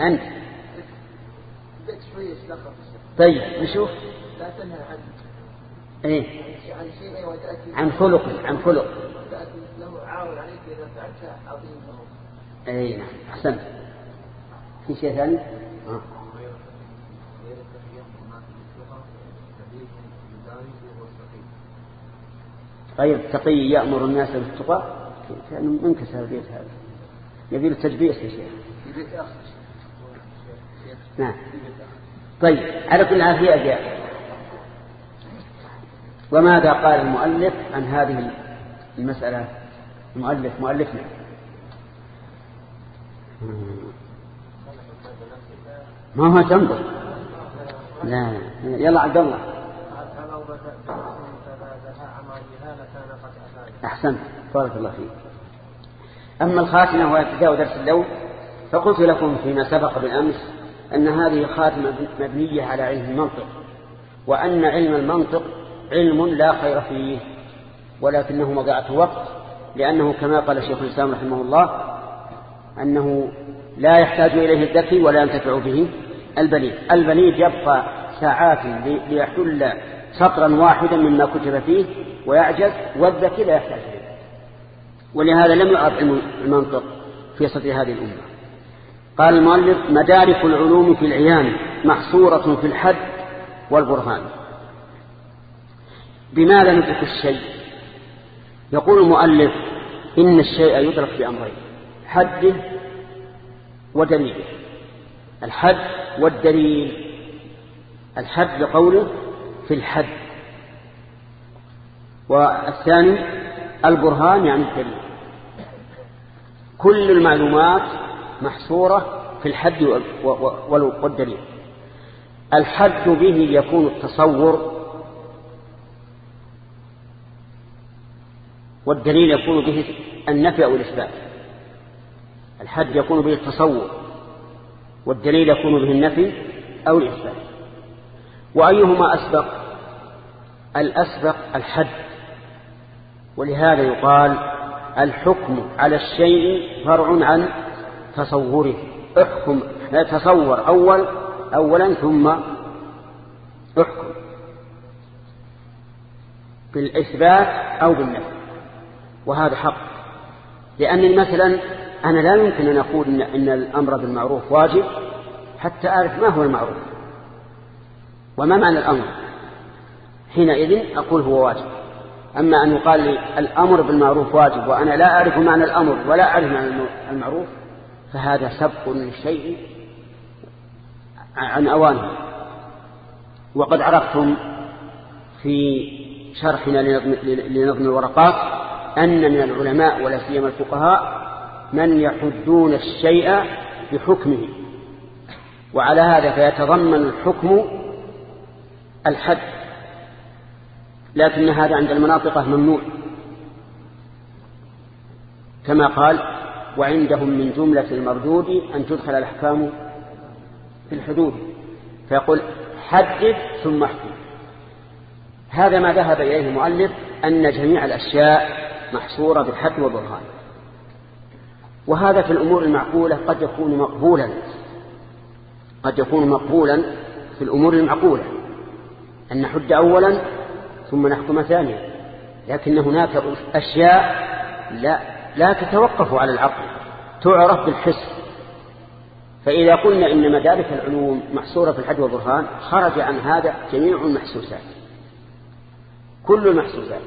أنت. طيب نشوف. لا تنهى عن إيه. عن شيء عن خلق عن خلق. تأتي له عليك إذا عظيم له نعم. أحسنت. في شيء ثاني؟ آه. غير التقي يأمر الناس بالتقى كان منكسر البيت هذا. يبي له تجبيس يا شيخ. نعم. طيب على كل حال في أجيال. وماذا قال المؤلف عن هذه المسألة؟ المؤلف مؤلفنا. ما هو تنظر. لا يلا عبد الله. أحسنت. بارك الله فيك. أما الخاتمة وابتداء درس اللون فقلت لكم فيما سبق بالأمس أن هذه خاتمة مبنية على علم المنطق وأن علم المنطق علم لا خير فيه ولكنه مضيعة وقت لأنه كما قال الشيخ الإسلام رحمه الله أنه لا يحتاج إليه الذكي ولا ينتفع به البليد البليد يبقى ساعات ليحل سطرا واحدا مما كتب فيه ويعجز والذكي لا يحتاج إليه. ولهذا لم يعرف المنطق في صدر هذه الأمة. قال المؤلف مدارك العلوم في العيان محصورة في الحد والبرهان. بماذا ندرك الشيء؟ يقول المؤلف إن الشيء يدرك بأمرين حده ودليله الحد والدليل. الحد لقوله في الحد. والثاني البرهان يعني الدليل. كل المعلومات محصورة في الحد والدليل. الحد به يكون التصور والدليل يكون به النفي أو الإثبات. الحد يكون به التصور والدليل يكون به النفي أو الإثبات. وأيهما أسبق؟ الأسبق الحد. ولهذا يقال الحكم على الشيء فرع عن تصوره. احكم. تصور. أول أولا ثم احكم. بالإثبات أو بالنفي. وهذا حق. لأن مثلا أنا لا يمكن أن أقول إن, إن الأمر بالمعروف واجب حتى أعرف ما هو المعروف. وما معنى الأمر؟ حينئذ أقول هو واجب. أما أن يقال لي الأمر بالمعروف واجب وأنا لا أعرف معنى الأمر ولا أعرف معنى المعروف فهذا سبق للشيء عن أوانه. وقد عرفتم في شرحنا لنظم الورقات أن من العلماء ولا سيما الفقهاء من يحدون الشيء بحكمه. وعلى هذا فيتضمن الحكم الحد. لكن هذا عند المناطقة ممنوع. كما قال وعندهم من جملة المردود أن تدخل الأحكام في الحدود. فيقول حدد ثم احكم. هذا ما ذهب إليه المؤلف أن جميع الأشياء محصورة بالحد والبرهان. وهذا في الأمور المعقولة قد يكون مقبولا. قد يكون مقبولا في الأمور المعقولة. أن نحد أولا ثم نحكم ثانيا. لكن هناك أشياء لا, لا تتوقف على العقل تعرف بالحس. فإذا قلنا إن مدارك العلوم محصورة في الحد والبرهان خرج عن هذا جميع المحسوسات. كل المحسوسات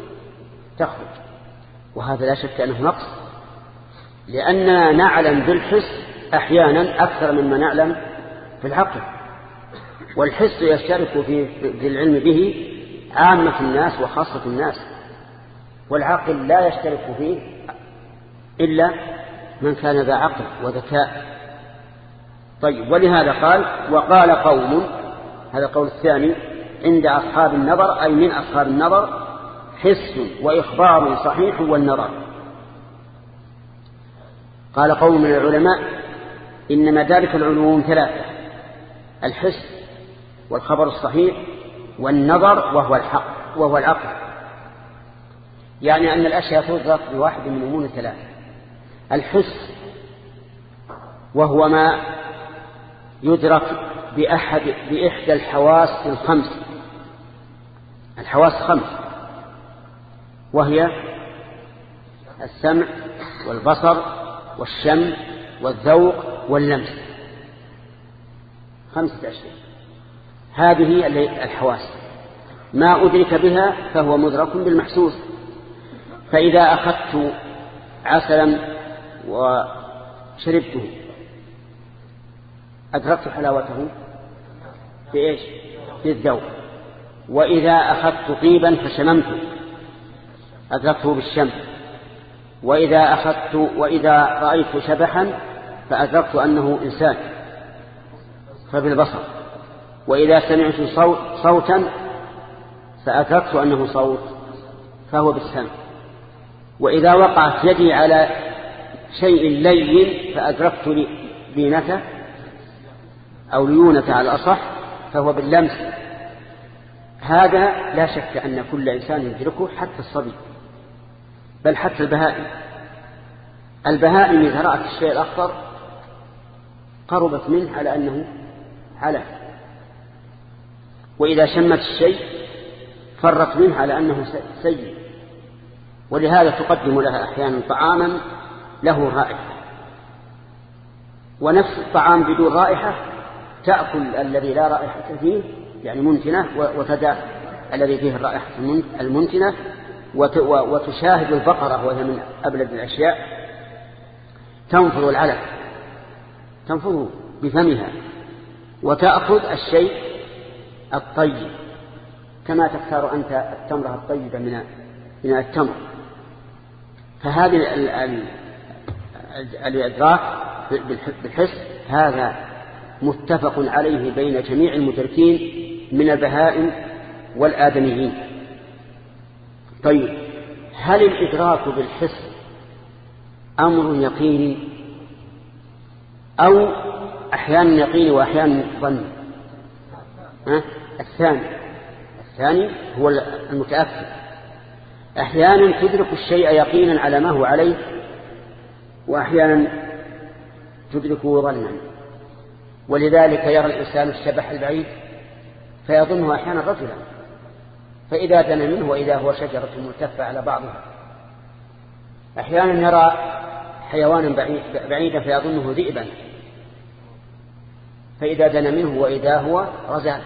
تخرج. وهذا لا شك أنه نقص. لأننا نعلم بالحس أحيانا أكثر مما نعلم في العقل. والحس يشترك في العلم به عامة الناس وخاصة الناس. والعقل لا يشترك فيه إلا من كان ذا عقل وذكاء. طيب ولهذا قال وقال قوم هذا القول الثاني عند أصحاب النظر أي من أصحاب النظر حس وإخبار صحيح والنظر. قال قوم من العلماء إن مدارك العلوم ثلاثة الحس والخبر الصحيح والنظر وهو الحق وهو العقل. يعني أن الأشياء تدرك بواحد من أمور ثلاثة. الحس وهو ما يدرك بأحد بإحدى الحواس الخمس. الحواس خمس. وهي السمع والبصر والشم والذوق واللمس. خمسة أشياء هذه الحواس. ما أدرك بها فهو مدرك بالمحسوس. فإذا أخذت عسلا وشربته. أدركت حلاوته؟ بإيش؟ بالذوق وإذا أخذت طيبا فشممته. أدركته بالشم. وإذا أخذت وإذا رأيت شبحا فأدركت أنه إنسان. فبالبصر. وإذا سمعت صوت صوتا فأدركت أنه صوت. فهو بالسمع وإذا وقعت يدي على شيء لين فأدركت لينته أو ليونة على الأصح فهو باللمس. هذا لا شك أن كل إنسان يدركه حتى الصبي بل حتى البهائم. البهائم إذا رأت الشيء الأخضر قربت منه على أنه على وإذا شمت الشيء فرت منه على أنه سيء. ولهذا تقدم لها أحيانا طعاما له رائحة. ونفس الطعام بدون رائحة تأكل الذي لا رائحة فيه يعني منتنة وتدع الذي فيه الرائحة المنتنة وتشاهد البقرة وهي من أبلد الأشياء. تنفض العلف. تنفض بفمها. وتأخذ الشيء الطيب. كما تختار أنت التمرة الطيبة من من التمر. فهذه الإدراك بالحس هذا متفق عليه بين جميع المدركين من البهائم والآدميين. طيب هل الإدراك بالحس أمر يقيني أو أحيانا يقيني وأحيانا ظن؟ الثاني الثاني هو المتأكد. أحيانا تدرك الشيء يقينا على ما هو عليه وأحيانا تدركه ظنا ولذلك يرى الإنسان الشبح البعيد فيظنه أحيانا رجلا. فإذا دنا منه وإذا هو شجرة ملتفة على بعضها. أحيانا يرى حيوانا بعيدا فيظنه ذئبا. فإذا دنا منه وإذا هو رزان.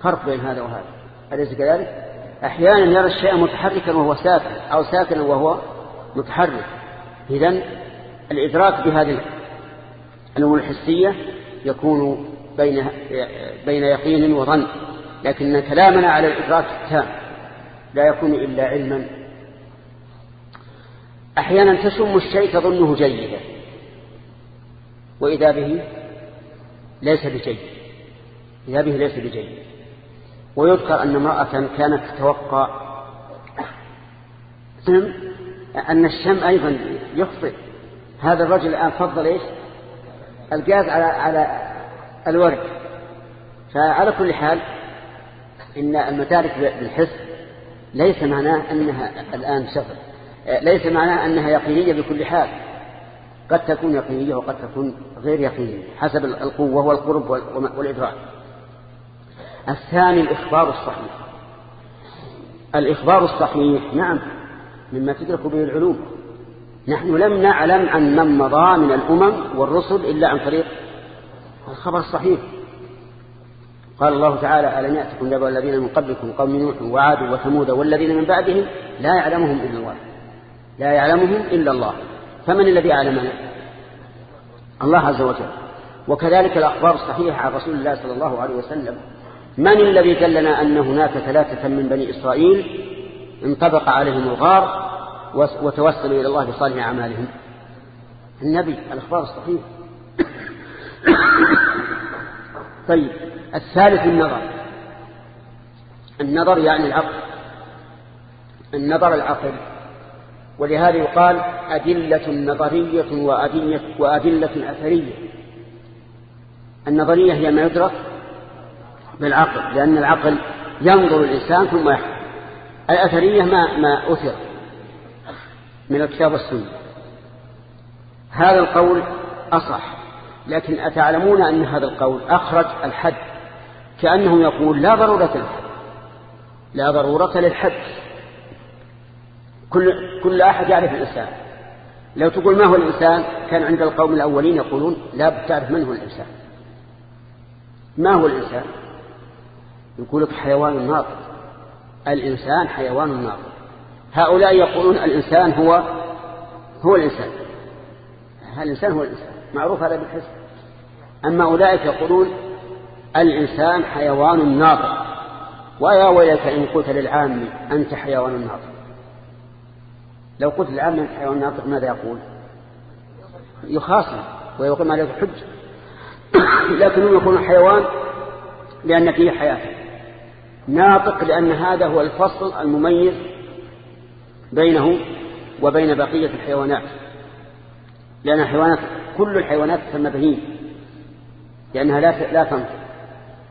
فرق بين هذا وهذا. أليس كذلك؟ أحيانا يرى الشيء متحركا وهو ساكن أو ساكنا وهو متحرك. إذن الإدراك بهذه الأمور الحسية يكون بين بين يقين وظن لكن كلامنا على الإدراك التام لا يكون إلا علما. أحيانا تشم الشيء تظنه جيدا وإذا به ليس بجيد إذا به ليس بجيد. ويذكر أن امرأة كانت تتوقع أن الشم أيضا يخطئ هذا الرجل الآن فضل إيش؟ القاز على على الورد. فعلى كل حال إن المدارك بالحس ليس معناه أنها الآن شغل. ليس معناه أنها يقينية بكل حال. قد تكون يقينية وقد تكون غير يقينية حسب القوة والقرب والإدراك. الثاني الإخبار الصحيح. الإخبار الصحيح نعم مما تدرك به العلوم. نحن لم نعلم عن من مضى من الأمم والرسل إلا عن طريق الخبر الصحيح قال الله تعالى ألم يأتكم نبأ الذين من قبلكم قوم نوح وعاد وثمود والذين من بعدهم؟ لا يعلمهم إلا الله. لا يعلمهم إلا الله. فمن الذي يعلمنا الله عز وجل. وكذلك الأخبار الصحيحة عن رسول الله صلى الله عليه وسلم. من الذي دلنا أن هناك ثلاثة من بني إسرائيل انطبق عليهم الغار؟ وتوسلوا إلى الله بصالح أعمالهم. النبي الأخبار الصحيح طيب الثالث النظر. النظر يعني العقل. النظر العقل. ولهذا يقال أدلة نظرية وأدلة, وأدلة أثرية. النظرية هي ما يدرك بالعقل لأن العقل ينظر الإنسان ثم يحكم الأثرية ما, ما أثر. من الكتاب والسنة. هذا القول أصح لكن أتعلمون أن هذا القول أخرج الحد كأنه يقول لا ضرورة للحد. لا ضرورة للحد. كل, كل أحد يعرف الإنسان. لو تقول ما هو الإنسان؟ كان عند القوم الأولين يقولون لا تعرف من هو الإنسان. ما هو الإنسان؟ يقول لك حيوان ناطق. الإنسان حيوان ناطق. هؤلاء يقولون الإنسان هو هو الإنسان. الإنسان هو الإنسان. معروف هذا بالحس أما أولئك يقولون الإنسان حيوان ناطق. ويا ويلك إن قلت للعام أنت حيوان ناطق. لو قلت للعام أنت حيوان ناطق ماذا يقول؟ يخاصم ويقول ما له حج. *coughs* لكنهم يقولون حيوان لأن فيه حياة. ناطق لأن هذا هو الفصل المميز بينه وبين بقية الحيوانات. لأن الحيوانات كل الحيوانات تسمى بهيم لأنها لا لا تنطق.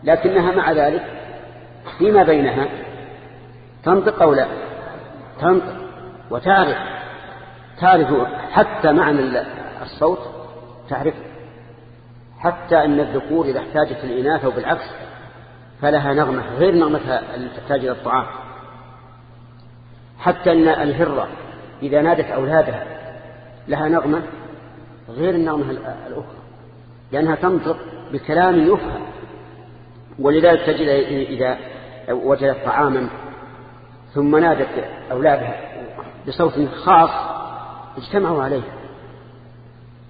لكنها مع ذلك فيما بينها تنطق أو لا؟ تنطق. وتعرف تعرف حتى معنى الصوت تعرف. حتى أن الذكور إذا احتاجت الإناث أو بالعكس فلها نغمة غير نغمتها التي تحتاج إلى الطعام. حتى أن الهرة إذا نادت أولادها لها نغمة غير النغمة الأخرى لأنها تنطق بكلام يفهم. ولذلك تجد إذا وجدت طعاما ثم نادت أولادها بصوت خاص اجتمعوا عليه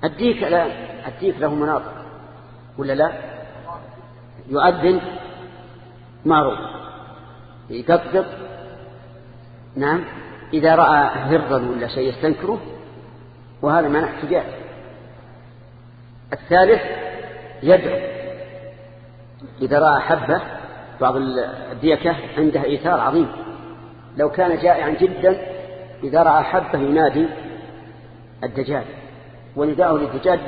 الديك لا الديك له مناطق ولا لا؟ يؤذن معروف يقطق نعم. إذا رأى هرا ولا شيء يستنكره وهذا ما احتجاج. الثالث يدعو. إذا رأى حبة بعض الديكة عنده إيثار عظيم. لو كان جائعا جدا إذا رأى حبة ينادي الدجاج ونداءه للدجاج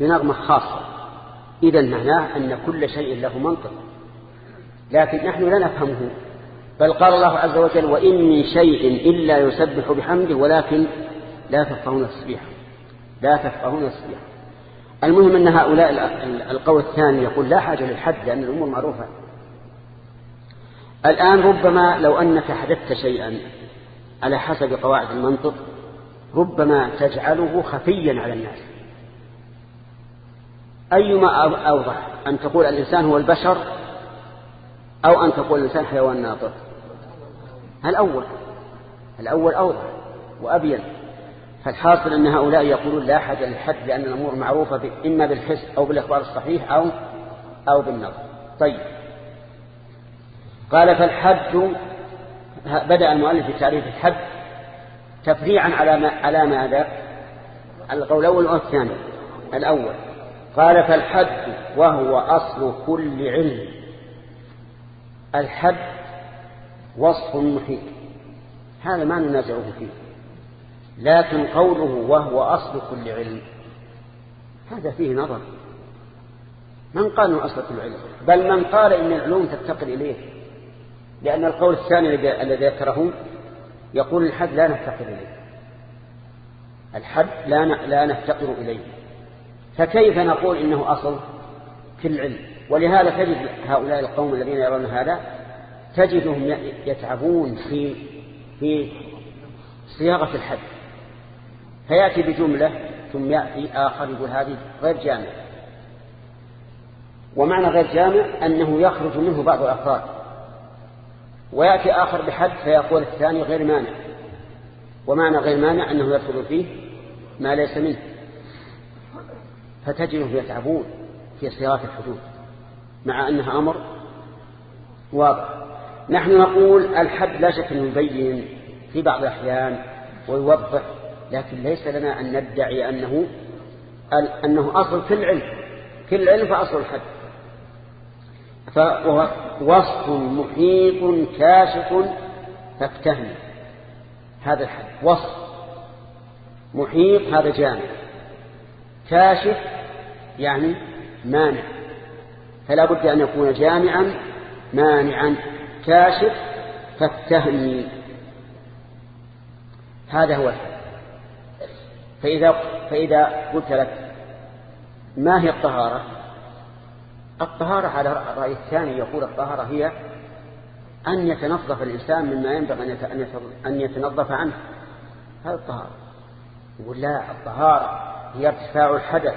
بنغمة خاصة. إذا معناه أن كل شيء له منطق. لكن نحن لا نفهمه. بل قال الله عز وجل وإن من شيء إلا يسبح بحمده ولكن لا تفقهون التسبيح لا تفقهون التسبيح المهم أن هؤلاء القول الثاني يقول لا حاجة للحد لأن الأمور معروفة. الآن ربما لو أنك حدثت شيئا على حسب قواعد المنطق ربما تجعله خفيا على الناس. أيما أوضح أن تقول الإنسان هو البشر أو أن تقول الإنسان حيوان ناطق. الأول. الأول أوضح وأبين. فالحاصل أن هؤلاء يقولون لا حاجة للحد لأن الأمور معروفة إما بالحس أو بالإخبار الصحيح أو أو بالنظر. طيب. قال فالحد بدأ المؤلف في تعريف الحد تفريعا على ما على ماذا؟ القول الأول والثاني الأول. قال فالحد وهو أصل كل علم. الحد وصف محيط. هذا ما ننازعه فيه. لكن قوله وهو أصل كل علم هذا فيه نظر. من قال إنه أصل كل علم؟ بل من قال إن العلوم تفتقر إليه. لأن القول الثاني الذي ذكره يقول الحد لا نفتقر إليه. الحد لا لا نفتقر إليه. فكيف نقول إنه أصل في العلم؟ ولهذا تجد هؤلاء القوم الذين يرون هذا تجدهم يتعبون في في صياغة الحد. فيأتي بجملة ثم يأتي آخر يقول هذه غير جامع ومعنى غير جامع أنه يخرج منه بعض الأفراد. ويأتي آخر بحد فيقول الثاني غير مانع. ومعنى غير مانع أنه يدخل فيه ما ليس منه. فتجدهم يتعبون في صياغة الحدود مع أنها أمر واضح. نحن نقول الحد لا شك أنه يبين في بعض الأحيان ويوضح لكن ليس لنا أن ندعي أنه أنه أصل كل علم كل علم فأصل الحد. فهو وصف محيط كاشف فافتهم هذا الحد وصف محيط هذا جامع. كاشف يعني مانع فلا بد أن يكون جامعا مانعا. كاشف فاتهمي هذا هو فإذا, فإذا قلت لك ما هي الطهارة؟ الطهارة على الرأي الثاني يقول الطهارة هي أن يتنظف الإنسان مما ينبغي أن يتنظف عنه. هذا الطهارة. يقول لا الطهارة هي ارتفاع الحدث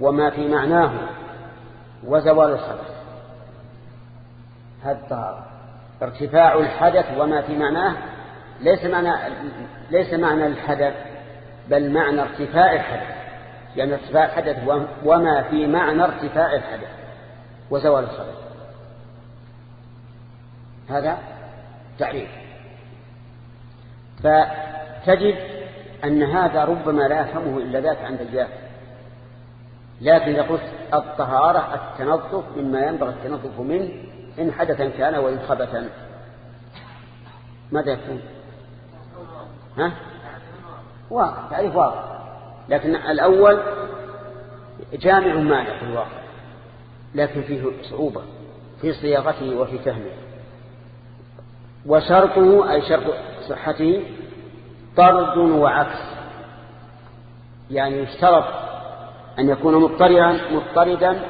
وما في معناه وزوال الخبث هذا الطهارة. ارتفاع الحدث وما في معناه ليس معنى ليس معنى الحدث بل معنى ارتفاع الحدث. يعني ارتفاع الحدث وما في معنى ارتفاع الحدث وزوال الخبث هذا تعريف. فتجد أن هذا ربما لا يفهمه إلا ذاك عند الجاهل. لكن قلت الطهارة التنظف مما ينبغي التنظف منه إن حدثا كان وإن خبثا ماذا يكون؟ ها؟ واضح تعريف واضح. لكن الأول جامع مانع في الواقع لكن فيه صعوبة في صياغته وفي فهمه. وشرطه أي شرط صحته طرد وعكس. يعني يشترط أن يكون مضطردا مضطردا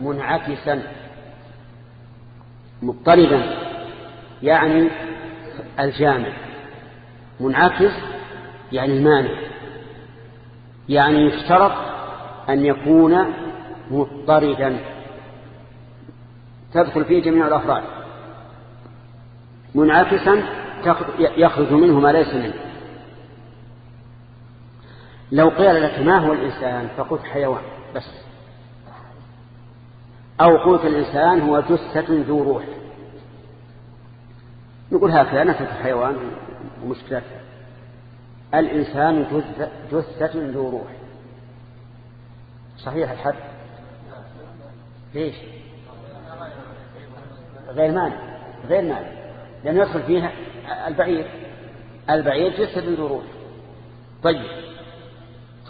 منعكسا. مضطردا يعني الجامع. منعكس يعني المانع. يعني يشترط أن يكون مضطردا تدخل فيه جميع الأفراد. منعكسا يخرج منه ما ليس منه. لو قيل لك ما هو الإنسان فقلت حيوان بس. أو قلت الإنسان هو جثة ذو روح. نقول هكذا نفت الحيوان ومشكلتها الإنسان جثة ذو روح. صحيح الحد؟ ليش غير مال غير مال. لأن يدخل فيها البعير. البعير جثة ذو روح. طيب.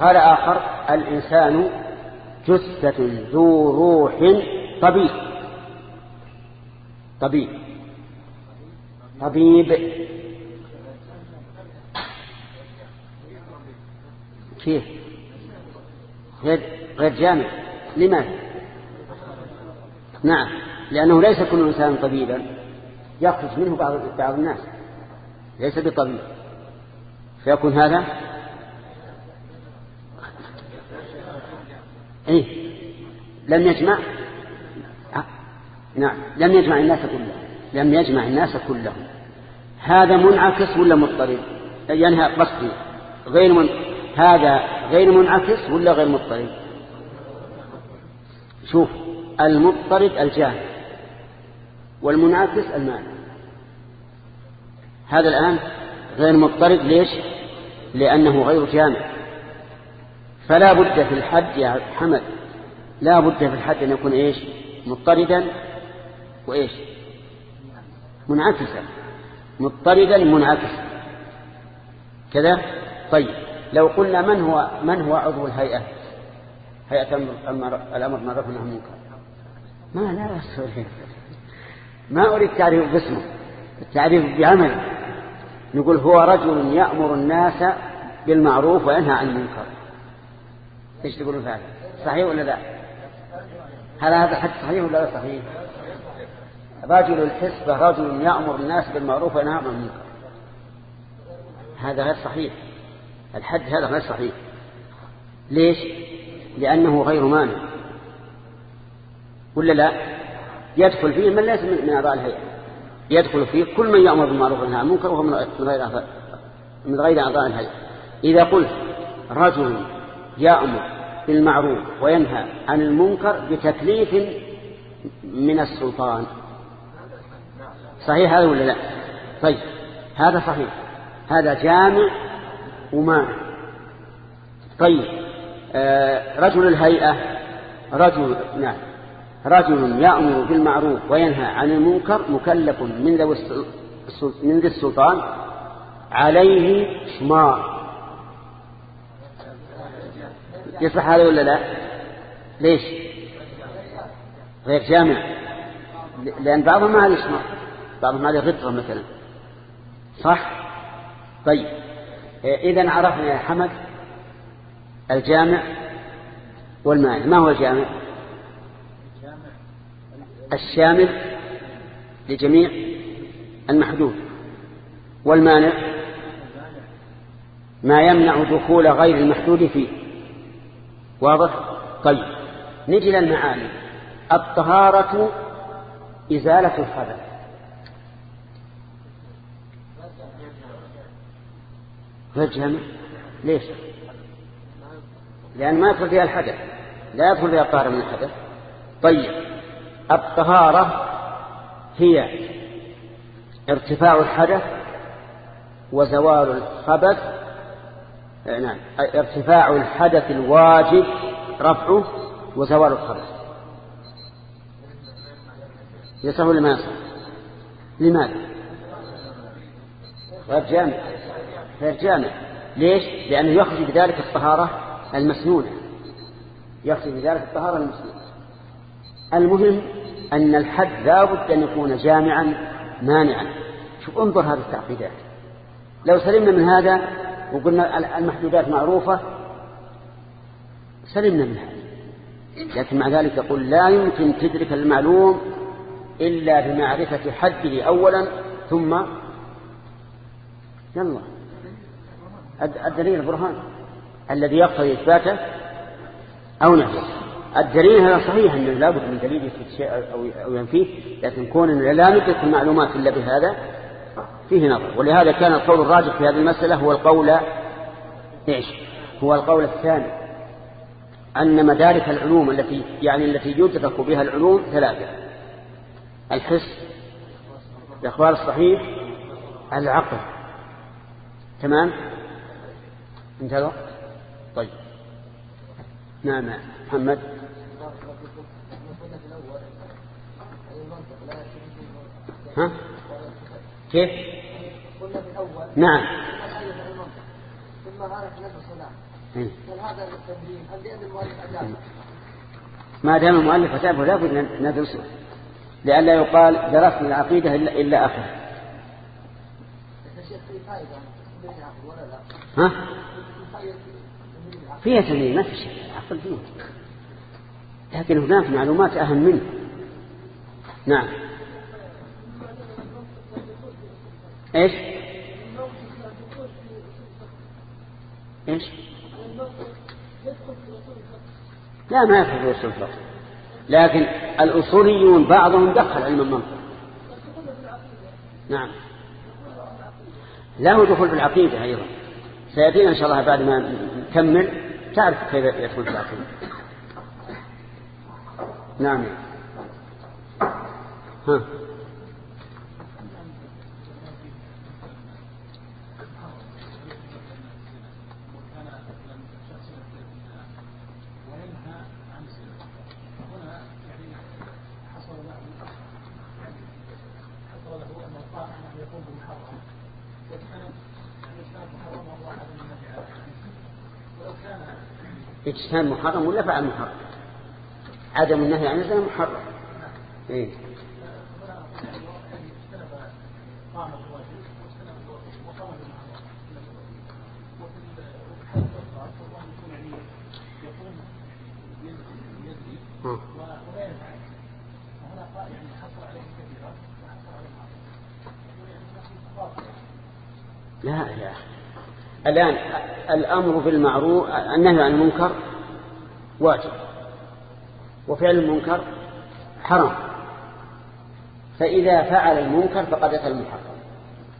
قال آخر الإنسان جثة ذو روح طبيب. طبيب. طبيب. كيف؟ غير غير جامع. لماذا؟ نعم. لأنه ليس كل إنسان طبيبا. يخرج منه بعض بعض الناس. ليس بطبيب. فيكون هذا؟ إيه. لم يجمع. نعم. لم يجمع الناس كلهم. لم يجمع الناس كلهم. هذا منعكس ولا مضطرب؟ يعني قصدي غير من هذا غير منعكس ولا غير مضطرب؟ شوف المضطرب الجاهل والمنعكس المال. هذا الآن غير مضطرب ليش؟ لأنه غير جامع. فلا بد في الحد يا حمد لا بد في الحد أن يكون إيش؟ مضطردا وإيش؟ منعكسا مضطردا منعكسا كذا؟ طيب. لو قلنا من هو من هو عضو الهيئة؟ هيئة الأمر معروف منكر ما لا يصير ما أريد تعريف باسمه. التعريف بعمل نقول هو رجل يأمر الناس بالمعروف وينهى عن المنكر. إيش تقولون فعلا صحيح ولا لا؟ هل هذا حد صحيح ولا لا صحيح؟ رجل الحسبة رجل يأمر الناس بالمعروف وينهى عن المنكر. هذا غير صحيح. الحد هذا غير صحيح. ليش؟ لأنه غير مانع. ولا لا؟ يدخل فيه من ليس من أعضاء الهيئة. يدخل فيه كل من يأمر بالمعروف وينهى عن المنكر وهو من غير من غير أعضاء الهيئة. إذا قلت رجل يأمر بالمعروف وينهى عن المنكر بتكليف من السلطان صحيح هذا ولا لا؟ طيب هذا صحيح. هذا جامع ومانع. طيب آه رجل الهيئة رجل نعم رجل يأمر بالمعروف وينهى عن المنكر مكلف من ذوي من ذي السلطان عليه شمار. يصح هذا ولا لا؟ ليش؟ غير جامع. لأن بعضهم ما هذا شمار. بعضهم هذه غطرة مثلا. صح؟ طيب. إذا عرفنا يا حمد الجامع والمانع ما هو الجامع؟ الشامل لجميع المحدود. والمانع؟ ما يمنع دخول غير المحدود فيه. واضح؟ طيب. نجي للمعاني. الطهارة إزالة الخبث جامع ليش لأن ما يدخل فيها الحدث. لا يدخل فيها الطهارة من الحدث. طيب. الطهارة هي ارتفاع الحدث وزوال الخبث. نعم. ارتفاع الحدث الواجب رفعه وزوال الخبث. يصح ولا ما يصح؟ لماذا؟ غير جامع غير جامع ليش؟ لأنه يخرج بذلك الطهارة المسنونة. يخرج بذلك الطهارة المسنونة. المهم أن الحد لا بد أن يكون جامعا مانعا. شوف انظر هذه التعقيدات. لو سلمنا من هذا وقلنا المحدودات معروفة سلمنا من هذا. لكن مع ذلك يقول لا يمكن تدرك المعلوم إلا بمعرفة حده أولا ثم يلا. الدليل البرهان الذي يقتضي إثباته أو نفسه الدليل هذا صحيح أنه لا بد من دليل يثبت شيء أو ينفيه لكن كوننا لا ندرك المعلومات إلا بهذا فيه نظر. ولهذا كان القول الراجح في هذه المسألة هو القول إيش؟ هو القول الثاني. أن مدارك العلوم التي يعني التي يدرك بها العلوم ثلاثة. الحس الإخبار الصحيح العقل. تمام؟ انتهى طيب. نعم محمد. ها؟ كيف؟ قلنا في الأول نعم. ثم. هل هذا ما دام المؤلف كتابه لا بد ندرسه. لئلا يقال درسنا العقيدة إلا, لا؟ ها في فائدة تمرين العقل فيها تمرين ما في شيء. عقل فيه لكن هناك معلومات أهم منه. نعم. إيش؟ إيش؟ لا ما يدخل في اصول الفقه لكن الأصوليون بعضهم دخل علم المنطق نعم. له دخول في العقيدة أيضا. سيأتينا إن شاء الله بعد ما نكمل. تعرف كيف يدخل في العقيده نعم. ها. اجتهاد محرم ولا فعل محرم؟ عدم النهي عن الزنا محرم. إيه؟ لا يا أخي الآن الأمر بالمعروف النهي عن المنكر واجب وفعل المنكر حرام. فإذا فعل المنكر فقد أتى المحرم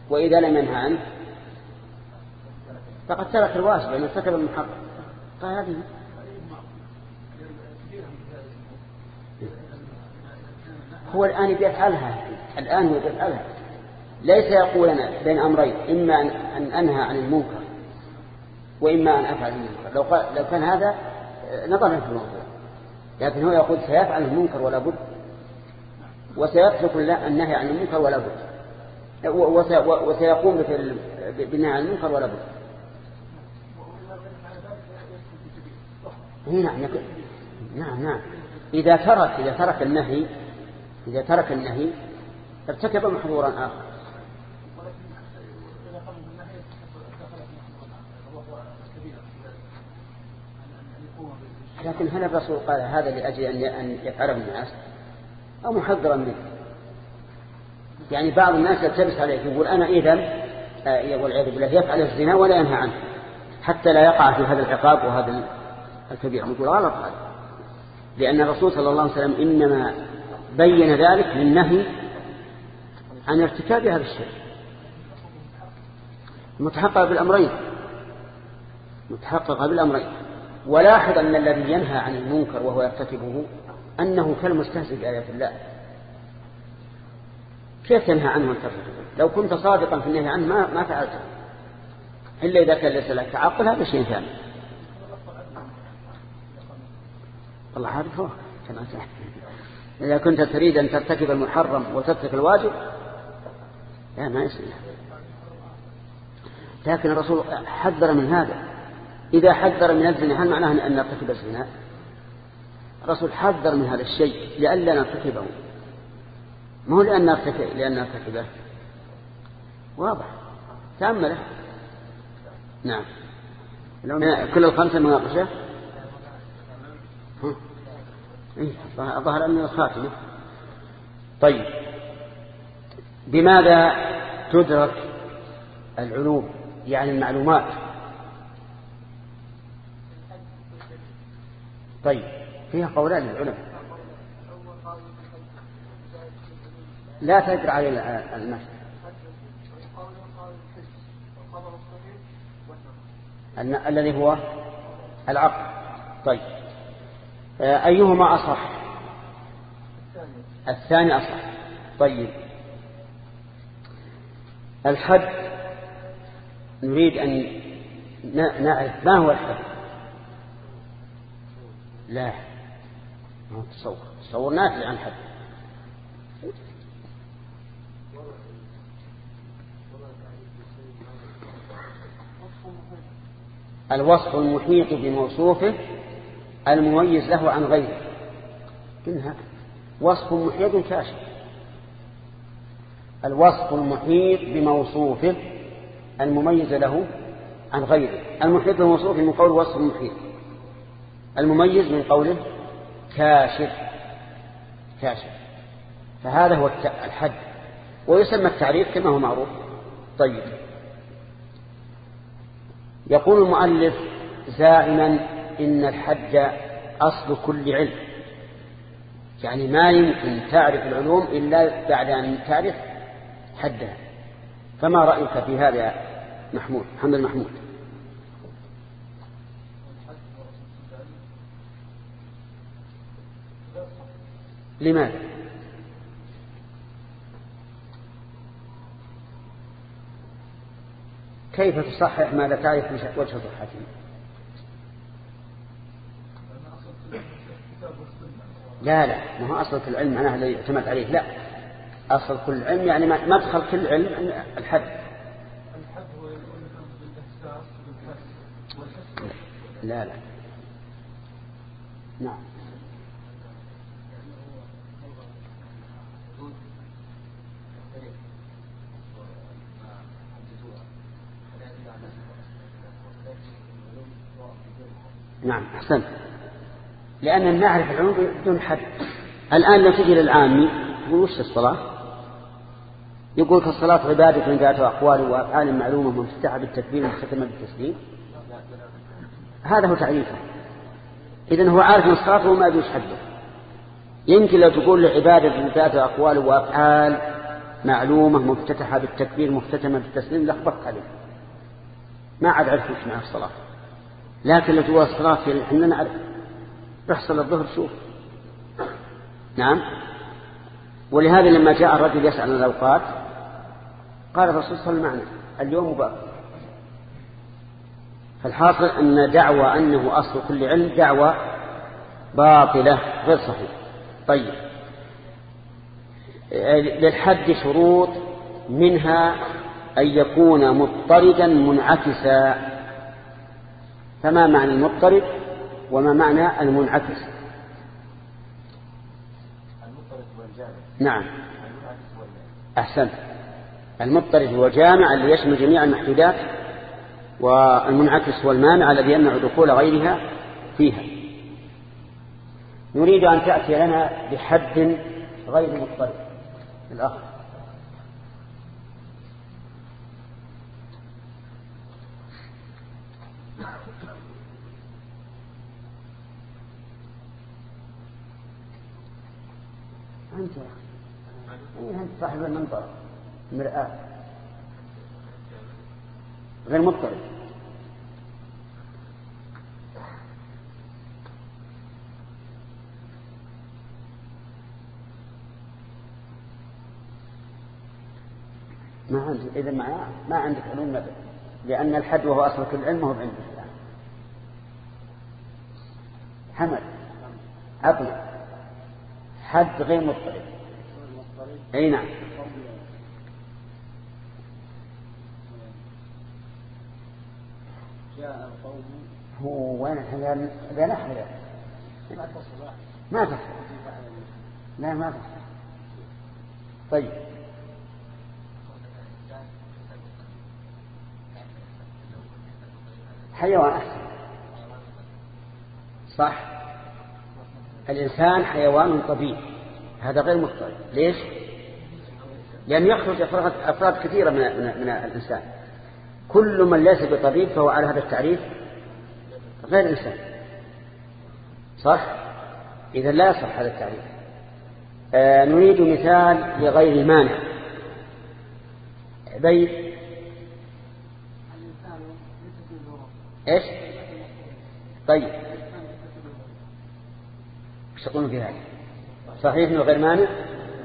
وإذا لم ينهى عنه فقد ترك الواجب لأنه ارتكب المحرم. فهذه هو الآن بيفعلها الآن هو بيفعلها ليس يقول أنا بين أمرين إما أن أنهى عن المنكر وإما أن أفعل المنكر لو, قال لو كان هذا نظرا في الموضوع. لكن هو يقول سيفعل المنكر ولا بد. وسيترك النهي عن المنكر ولا بد. وسيقوم بالنهي عن المنكر ولا بد. نعم نعم نعم. إذا ترك إذا ترك النهي إذا ترك النهي ارتكب محظورا آخر. لكن هل الرسول قال هذا لأجل أن يفعله الناس؟ أو محذرا منه. يعني بعض الناس يلتبس عليه يقول أنا إذا آه، والعياذ بالله يفعل الزنا ولا ينهى عنه. حتى لا يقع في هذا العقاب وهذا الكبير. يقول غلط هذا. لأن الرسول صلى الله عليه وسلم إنما بين ذلك للنهي عن ارتكاب هذا الشيء متحقق بالأمرين. متحقق بالأمرين. ولاحظ أن الذي ينهى عن المنكر وهو يرتكبه أنه كالمستهزئ بآيات الله. كيف تنهى عنه أن لو كنت صادقا في النهي عنه ما, ما فعلته. إلا إذا كان ليس لك تعقل هذا شيء ثاني. هذا هو كما *laughs* إذا كنت تريد أن ترتكب المحرم وتترك الواجب لا ما يصير. لكن الرسول حذر من هذا. إذا حذر من الزنا هل معناه أن نرتكب الزنا. الرسول حذر من هذا الشيء لئلا نرتكبه. ما هو لأن نرتكب لأن نرتكبه. واضح. تأمله. نعم. كل الخمسة مناقشة إيه ظهر أن الخاتمة طيب. بماذا تدرك العلوم؟ يعني المعلومات. طيب فيها قولان للعلماء. لا تجرى عليه المشي الذي هو العقل. طيب. آه، أيهما أصح؟ الثاني أصح. طيب. الحد نريد أن نعرف ما هو الحد؟ لا. ما تصور. تصور نافع عن حد. الوصف المحيط بموصوفه المميز له عن غيره. إنها وصف محيط كاشف. الوصف المحيط بموصوفه المميز له عن غيره. المحيط بموصوفه من قول وصف المحيط. المميز من قوله كاشف. كاشف. فهذا هو الحد. ويسمى التعريف كما هو معروف. طيب. يقول المؤلف زاعما إن الحد أصل كل علم. يعني ما يمكن تعرف العلوم إلا بعد أن تعرف حدها. فما رأيك في هذا محمود محمد محمود؟ لماذا؟ كيف تصحح ما لا تعرف وجه صحته؟ لا لا ما هو أصل كل علم معناه الذي يعتمد عليه. لا أصل كل علم يعني مدخل كل علم الحد. لا لا. نعم. نعم أحسنت. لأن نعرف العلوم بدون حد. الآن لو تجي للعامي يقول وش الصلاة؟ يقول كالصلاة عبادة ذات أقوال وأفعال معلومة مفتتحة بالتكبير ومختتمة بالتسليم. هذا هو تعريفه. إذن هو عارف من الصلاة وما يدوش حده. يمكن لو تقول لعبادة ذات أقوال وأفعال معلومة مفتتحة بالتكبير مختتمة بالتسليم لخبطت عليه. ما عاد عرف إيش معنى الصلاة. لكن لو تقول الصلاة إحنا نعرف. احصل الظهر شوف نعم. ولهذا لما جاء الرجل يسأل عن الأوقات قال الرسول صلى الله عليه وسلم اليوم مبارك. فالحاصل أن دعوى أنه أصل كل علم دعوى باطلة غير صحيحة. طيب. للحد شروط منها أن يكون مضطردا منعكسا. فما معنى المضطرد وما معنى المنعكس. نعم. أحسنت المضطرد هو جامع اللي يشمل جميع المحدودات والمنعكس هو المانع الذي يمنع دخول غيرها فيها. نريد أن تأتي لنا بحد غير مضطرد الأخ. أنت أنت صاحب المنظر مرآة. غير مضطرب. ما عندك. إذا ما, ما عندك علوم نبي لأن الحد وهو أصل كل علم هو بعندك الآن حمد. عطنا حد غير مضطرب. أي نعم. هو وين الحين؟ لا نحن ما تصل. لا ما تصل. طيب. حيوان أحسن. صح. الإنسان حيوان طبيعي هذا غير مضطرب ليش؟ لأن يخرج أفراد, أفراد كثيرة من, من, من الإنسان. كل من ليس بطبيب فهو على هذا التعريف غير إنسان. صح؟ إذا لا يصح هذا التعريف. آه نريد مثال لغير مانع. بيت إيش؟ طيب. إيش تقولون في هذا صحيح إنه غير مانع؟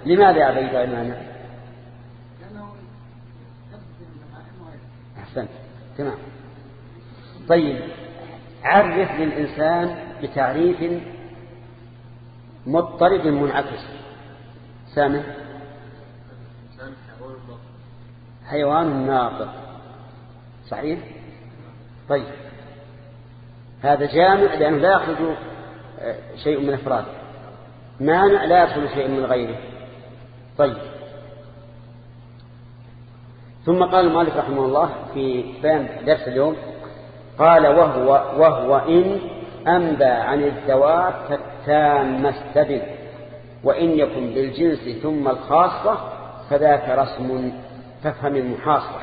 لماذا يا بيت غير مانع؟ أحسنت. تمام. طيب. عرف للإنسان بتعريف مضطرب منعكس. سامع؟ حيوان ناطق صحيح؟ طيب. هذا جامع لأنه لا يخرج شيء من أفراده. مانع لا يدخل شيء من غيره؟ طيب. ثم قال المؤلف رحمه الله في بيان درس اليوم قال وهو وهو إن أنبى عن الذوات فالتام استبن وإن يكن بالجنس ثم الخاصة فذاك رسم فافهم المحاصة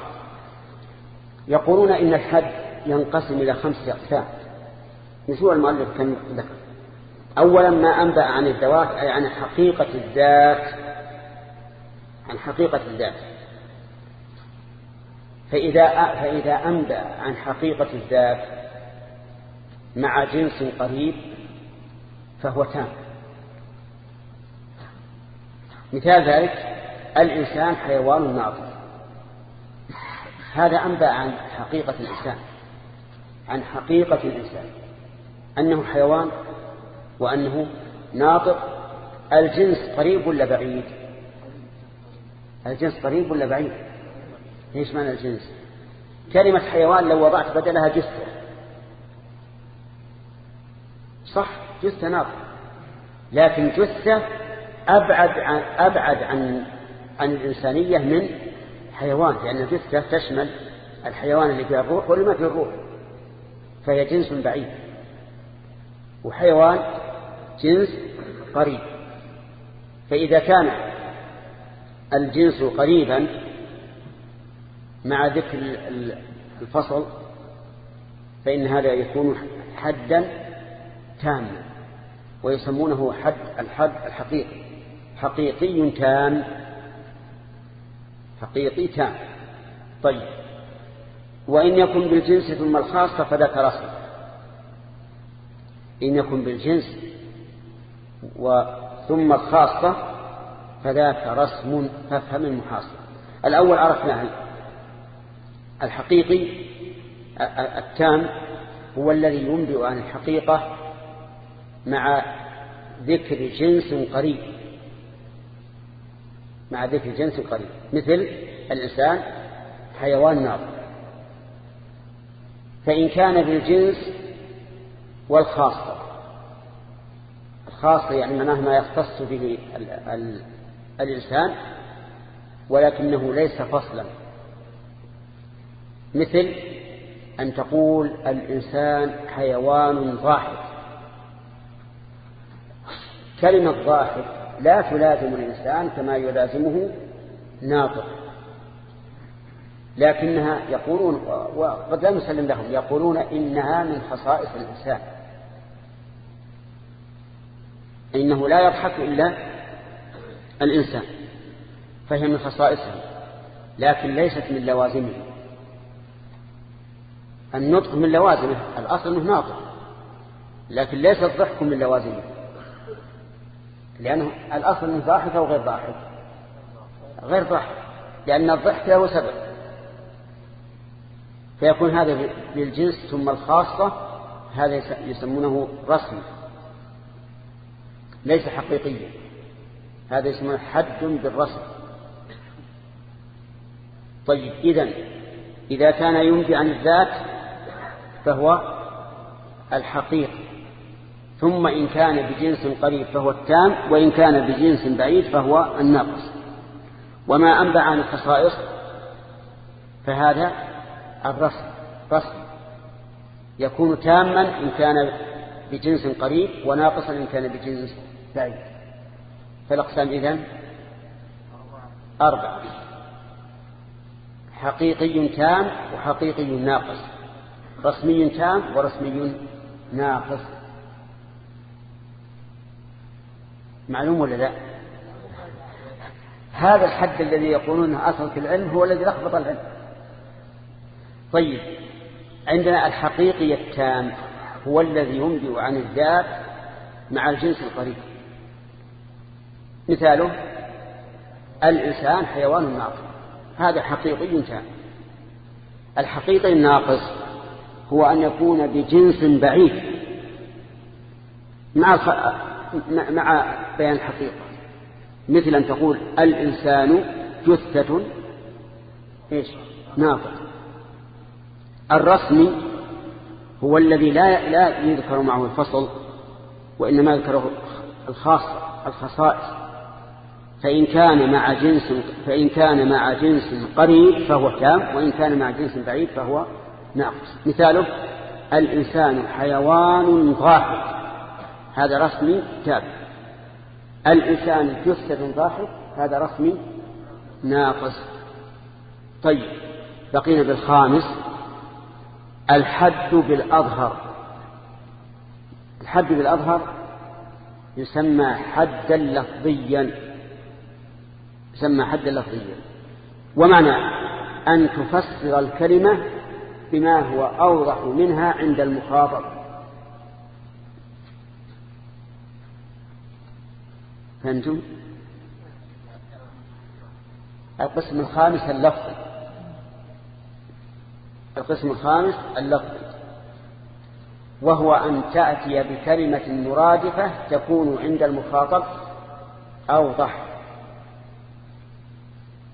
يقولون إن الحد ينقسم إلى خمسة أقسام. نشوف المؤلف كم ذكر؟ أولا ما أنبأ عن الذوات أي عن حقيقة الذات عن حقيقة الذات. فإذا فإذا أنبأ عن حقيقة الذات مع جنس قريب فهو تام. مثال ذلك الإنسان حيوان ناطق هذا أنبأ عن حقيقة الإنسان عن حقيقة الإنسان. أنه حيوان وأنه ناطق الجنس قريب ولا بعيد؟ الجنس قريب ولا بعيد؟ إيش معنى الجنس؟ كلمة حيوان لو وضعت بدلها جثة. صح جثة ناطق. لكن جثة أبعد عن أبعد عن عن الإنسانية من حيوان لأن الجثة تشمل الحيوان اللي فيه الروح واللي ما فيه الروح. فهي جنس بعيد. وحيوان جنس قريب. فإذا كان الجنس قريبا مع ذكر الفصل فإن هذا يكون حدا تاما ويسمونه حد الحد الحقيقي. حقيقي تام. حقيقي تام. طيب. وإن يكن بالجنس ثم الخاصة فذاك رسم إن يكن بالجنس ثم الخاصة فذاك رسم فافهم المحاصر الأول عرفناه الحقيقي التام هو الذي ينبئ عن الحقيقة مع ذكر جنس قريب. مع ذكر جنس قريب. مثل الإنسان حيوان ناطق فإن كان بالجنس والخاصة. الخاصة يعني معناه ما يختص به ال ال الإنسان ولكنه ليس فصلا. مثل أن تقول الإنسان حيوان ضاحك. كلمة ضاحك لا تلازم الإنسان كما يلازمه ناطق. لكنها يقولون وقد لا نسلم لهم يقولون إنها من خصائص الإنسان. إنه لا يضحك إلا الإنسان فهي من خصائصه لكن ليست من لوازمه. النطق من لوازمه الأصل أنه ناطق لكن ليس الضحك من لوازمه لأنه الأصل أنه ضاحك أو غير ضاحك. غير ضاحك لأن الضحك له سبب. فيكون هذا بالجنس ثم الخاصة هذا يسمونه رسم. ليس حقيقيا. هذا يسمونه حد بالرسم طيب إذن إذا كان ينفي عن الذات فهو الحقيقي. ثم إن كان بجنس قريب فهو التام وإن كان بجنس بعيد فهو الناقص. وما أنبع عن الخصائص فهذا الرسم رسم يكون تاما إن كان بجنس قريب وناقصا إن كان بجنس بعيد فالأقسام إذن؟ أربعة. حقيقي تام وحقيقي ناقص. رسمي تام ورسمي ناقص. معلوم ولا لا؟ هذا الحد الذي يقولونه أصل في العلم هو الذي لخبط العلم. طيب عندنا الحقيقي التام هو الذي ينبئ عن الذات مع الجنس القريب. مثاله الإنسان حيوان ناقص. هذا حقيقي تام الحقيقي الناقص هو أن يكون بجنس بعيد مع مع بيان الحقيقة مثل أن تقول الإنسان جثة ناقص. الرسمي هو الذي لا لا يذكر معه الفصل وإنما يذكره الخاص الخصائص. فإن كان مع جنس فإن كان مع جنس قريب فهو تام وإن كان مع جنس بعيد فهو ناقص. مثاله الإنسان حيوان ضاحك. هذا رسمي تام. الإنسان جثة ضاحك هذا رسمي ناقص. طيب بقينا بالخامس. الحد بالأظهر. الحد بالأظهر يسمى حدا لفظيا. يسمى حدا لفظيا ومعنى أن تفسر الكلمة بما هو أوضح منها عند المخاطب. فهمتم؟ القسم الخامس اللفظ. القسم الخامس اللفظ. وهو أن تأتي بكلمة مرادفة تكون عند المخاطب أوضح.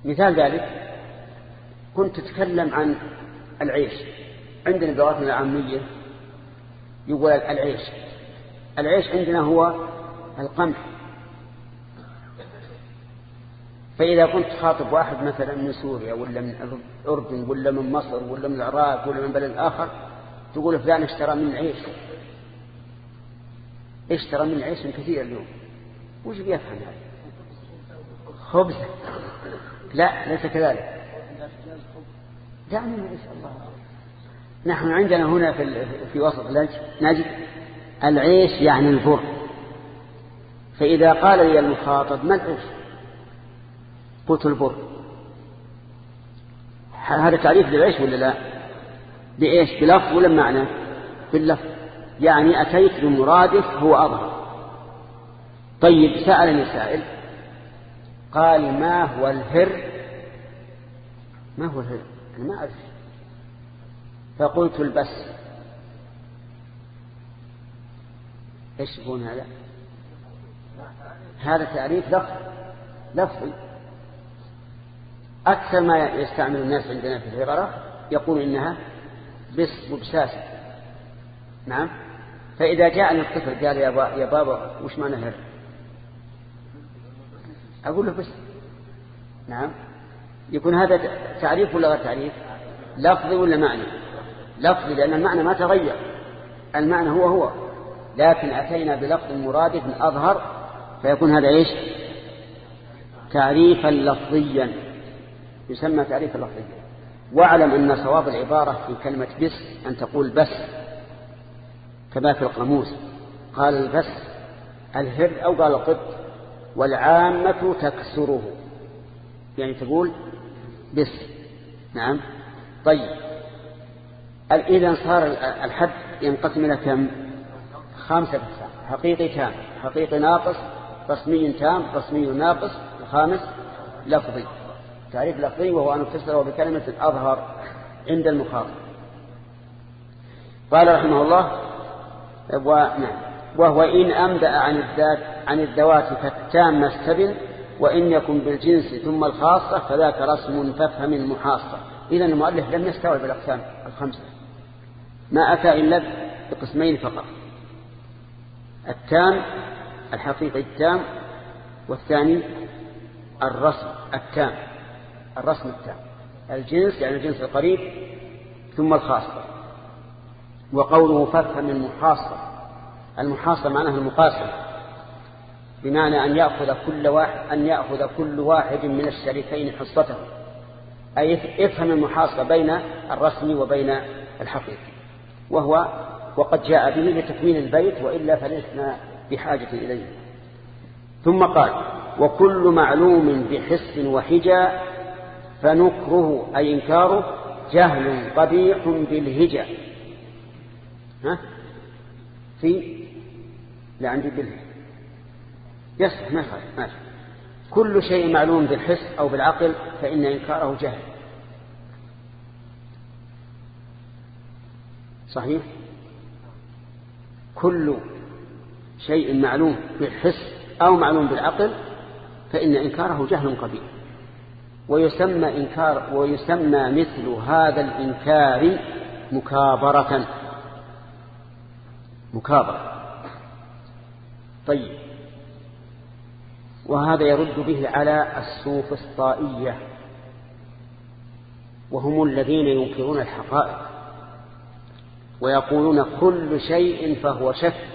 مثال ذلك كنت تتكلم عن العيش. عندنا بلغتنا العامية يقول العيش. العيش عندنا هو القمح. فإذا كنت تخاطب واحد مثلا من سوريا ولا من الأردن ولا من مصر ولا من العراق ولا من بلد آخر تقول فلان اشترى من العيش اشترى من من كثير اليوم. وش بيفهم هذا؟ خبزة لا ليس كذلك. دعني نسأل الله. نحن عندنا هنا في, في وسط نجد العيش يعني البر فإذا قال لي المخاطب ما العيش؟ قلت البر هذا تعريف للعيش ولا لا؟ بإيش بلفظ ولا معنى باللفظ. يعني أتيت بمرادف هو أظهر. طيب سألني سائل. قال ما هو الهر؟ ما هو الهر؟ أنا ما أعرف فقلت البس. إيش يكون هذا؟ هذا تعريف لفظ. لفظي أكثر ما يستعمل الناس عندنا في العبارة يقول إنها بس وبساسة نعم. فإذا جاءني الطفل قال يا بابا وش معنى هر؟ أقول له بس. نعم. يكون هذا تعريف ولا غير تعريف؟ لفظي ولا معنى لفظي لأن المعنى ما تغير. المعنى هو هو. لكن أتينا بلفظ مرادف أظهر فيكون هذا إيش؟ تعريفا لفظيا. يسمى تعريفا لفظيا. واعلم أن صواب العبارة في كلمة بس أن تقول بس كما في القاموس. قال البس الهر أو قال القط. والعامة تكسره. يعني تقول بس. نعم. طيب. إذا صار الحد ينقسم إلى كم؟ خمسة أقسام. حقيقي تام. حقيقي ناقص. رسمي تام. رسمي ناقص. الخامس لفظي. تعريف لفظي وهو أن تفسره بكلمة أظهر عند المخاطب. قال رحمه الله ونعم وهو إن أمدأ عن الذات عن الذوات فالتام استبن وإن يكن بالجنس ثم الخاصة فذاك رسم فافهم المحاصة. إذا المؤلف لم يستوعب الأقسام الخمسة. ما أتى إلا بقسمين فقط. التام الحقيقي التام والثاني الرسم التام. الرسم التام. الجنس يعني الجنس القريب ثم الخاصة. وقوله فافهم المحاصة. المحاصة معناها المقاسمة بمعنى أن يأخذ كل واحد أن يأخذ كل واحد من الشريكين حصته. أي افهم المحاصة بين الرسم وبين الحقيقي. وهو وقد جاء به لتكميل البيت وإلا فلسنا بحاجة إليه. ثم قال وكل معلوم بحس وحجى فنكره أي إنكاره جهل قبيح بالهجى. ها؟ في لا عندي بالهجى يصح ما يخالف ماشي كل شيء معلوم بالحس أو بالعقل فإن إنكاره جهل. صحيح؟ كل شيء معلوم بالحس أو معلوم بالعقل فإن إنكاره جهل قبيح. ويسمى إنكار ويسمى مثل هذا الإنكار مكابرة. مكابرة. طيب. وهذا يرد به على السوفسطائية وهم الذين ينكرون الحقائق. ويقولون كل شيء فهو شك.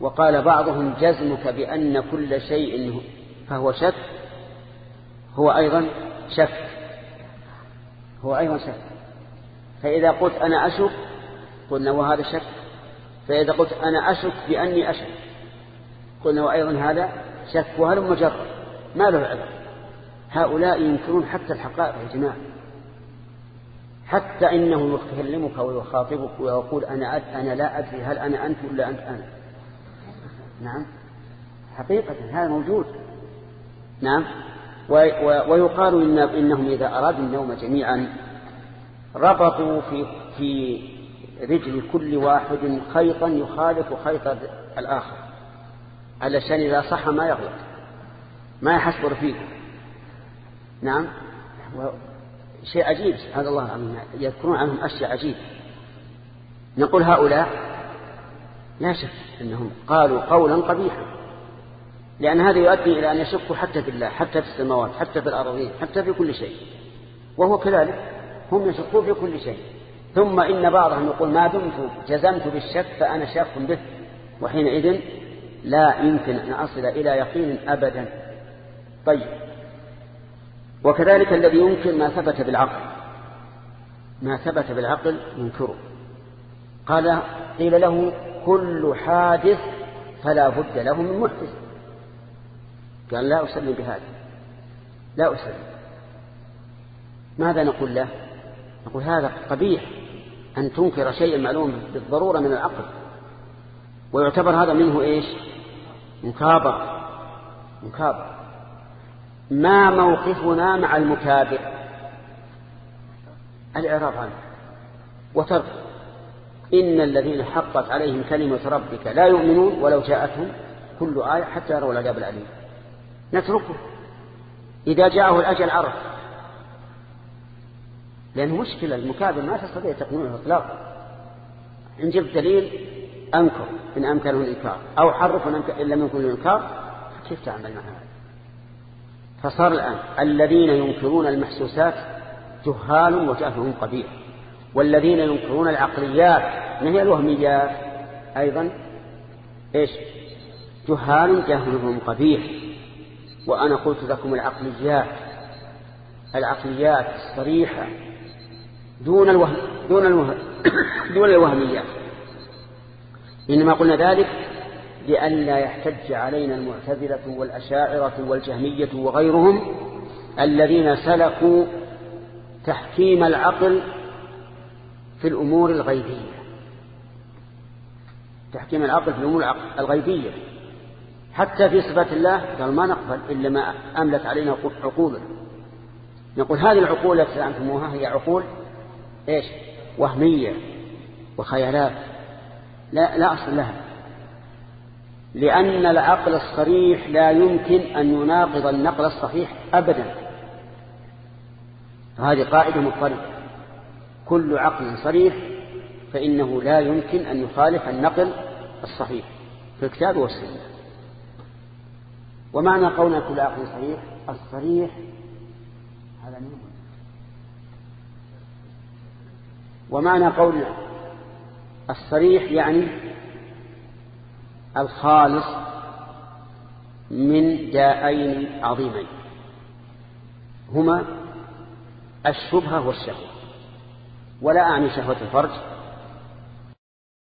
وقال بعضهم جزمك بأن كل شيء فهو شك. هو أيضا شك. هو أيضا شك. فإذا قلت أنا أشك قلنا وهذا شك. فإذا قلت أنا أشك بأني أشك قلنا وأيضا هذا شك وهل مجرد ما له عذر هؤلاء ينكرون حتى الحقائق يا جماعة حتى إنه يكلمك ويخاطبك ويقول أنا, أنا لا أدري هل أنا أنت ولا أنت أنا. نعم. حقيقة هذا موجود. نعم. ويقال إن إنهم إذا أرادوا النوم جميعا ربطوا في في رجل كل واحد خيطا يخالف خيط الآخر علشان إذا صح ما يغلط ما يحسب رفيقه نعم؟ شيء عجيب سبحان الله العظيم. يذكرون عنهم أشياء عجيب نقول هؤلاء لا شك أنهم قالوا قولا قبيحا لأن هذا يؤدي إلى أن يشكوا حتى في الله حتى في السماوات حتى في الأرضين حتى في كل شيء. وهو كذلك هم يشكون في كل شيء. ثم إن بعضهم يقول ما دمت جزمت بالشك فأنا شاك به وحينئذ لا يمكن أن أصل إلى يقين أبدا. طيب. وكذلك الذي ينكر ما ثبت بالعقل. ما ثبت بالعقل ينكره. قال قيل له كل حادث فلا بد له من محدث. قال لا أسلم بهذا. لا أسلم ماذا نقول له؟ نقول هذا قبيح أن تنكر شيئا معلوم بالضرورة من العقل. ويعتبر هذا منه إيش؟ مكابر مكابر ما موقفنا مع المكابر؟ الإعراض عنه وترك. إن الذين حقت عليهم كلمة ربك لا يؤمنون ولو جاءتهم كل آية حتى يروا العذاب الأليم. نتركه. إذا جاءه الأجل عرف. لأنه مشكلة المكابر ما تستطيع تقنينه إطلاقا. إن جبت دليل أنكر إن أمكنه الإنكار أو حرف إن لم يكن الإنكار كيف تعمل مع هذا؟ فصار الآن الذين ينكرون المحسوسات جهال وجهلهم قبيح والذين ينكرون العقليات ما هي الوهميات؟ أيضا إيش؟ جهال جهلهم قبيح. وأنا قلت لكم العقليات العقليات الصريحة دون الوهم دون الوهم *coughs* دون الوهميات إنما قلنا ذلك لئلا يحتج علينا المعتزلة والأشاعرة والجهمية وغيرهم الذين سلكوا تحكيم العقل في الأمور الغيبية. تحكيم العقل في الأمور الغيبية. حتى في صفات الله قال ما نقبل إلا ما أملت علينا عقولنا. نقول هذه العقول التي زعمتموها هي عقول إيش؟ وهمية وخيالات. لا, لا أصل لها. لأن العقل الصريح لا يمكن أن يناقض النقل الصحيح أبدا. هذه قاعدة مضطردة كل عقل صريح فإنه لا يمكن أن يخالف النقل الصحيح في الكتاب والسنة. ومعنى قولنا كل عقل صحيح الصريح هذا منه ومعنى قولنا الصريح يعني الخالص من داءين عظيمين. هما الشبهة والشهوة. ولا أعني شهوة الفرج.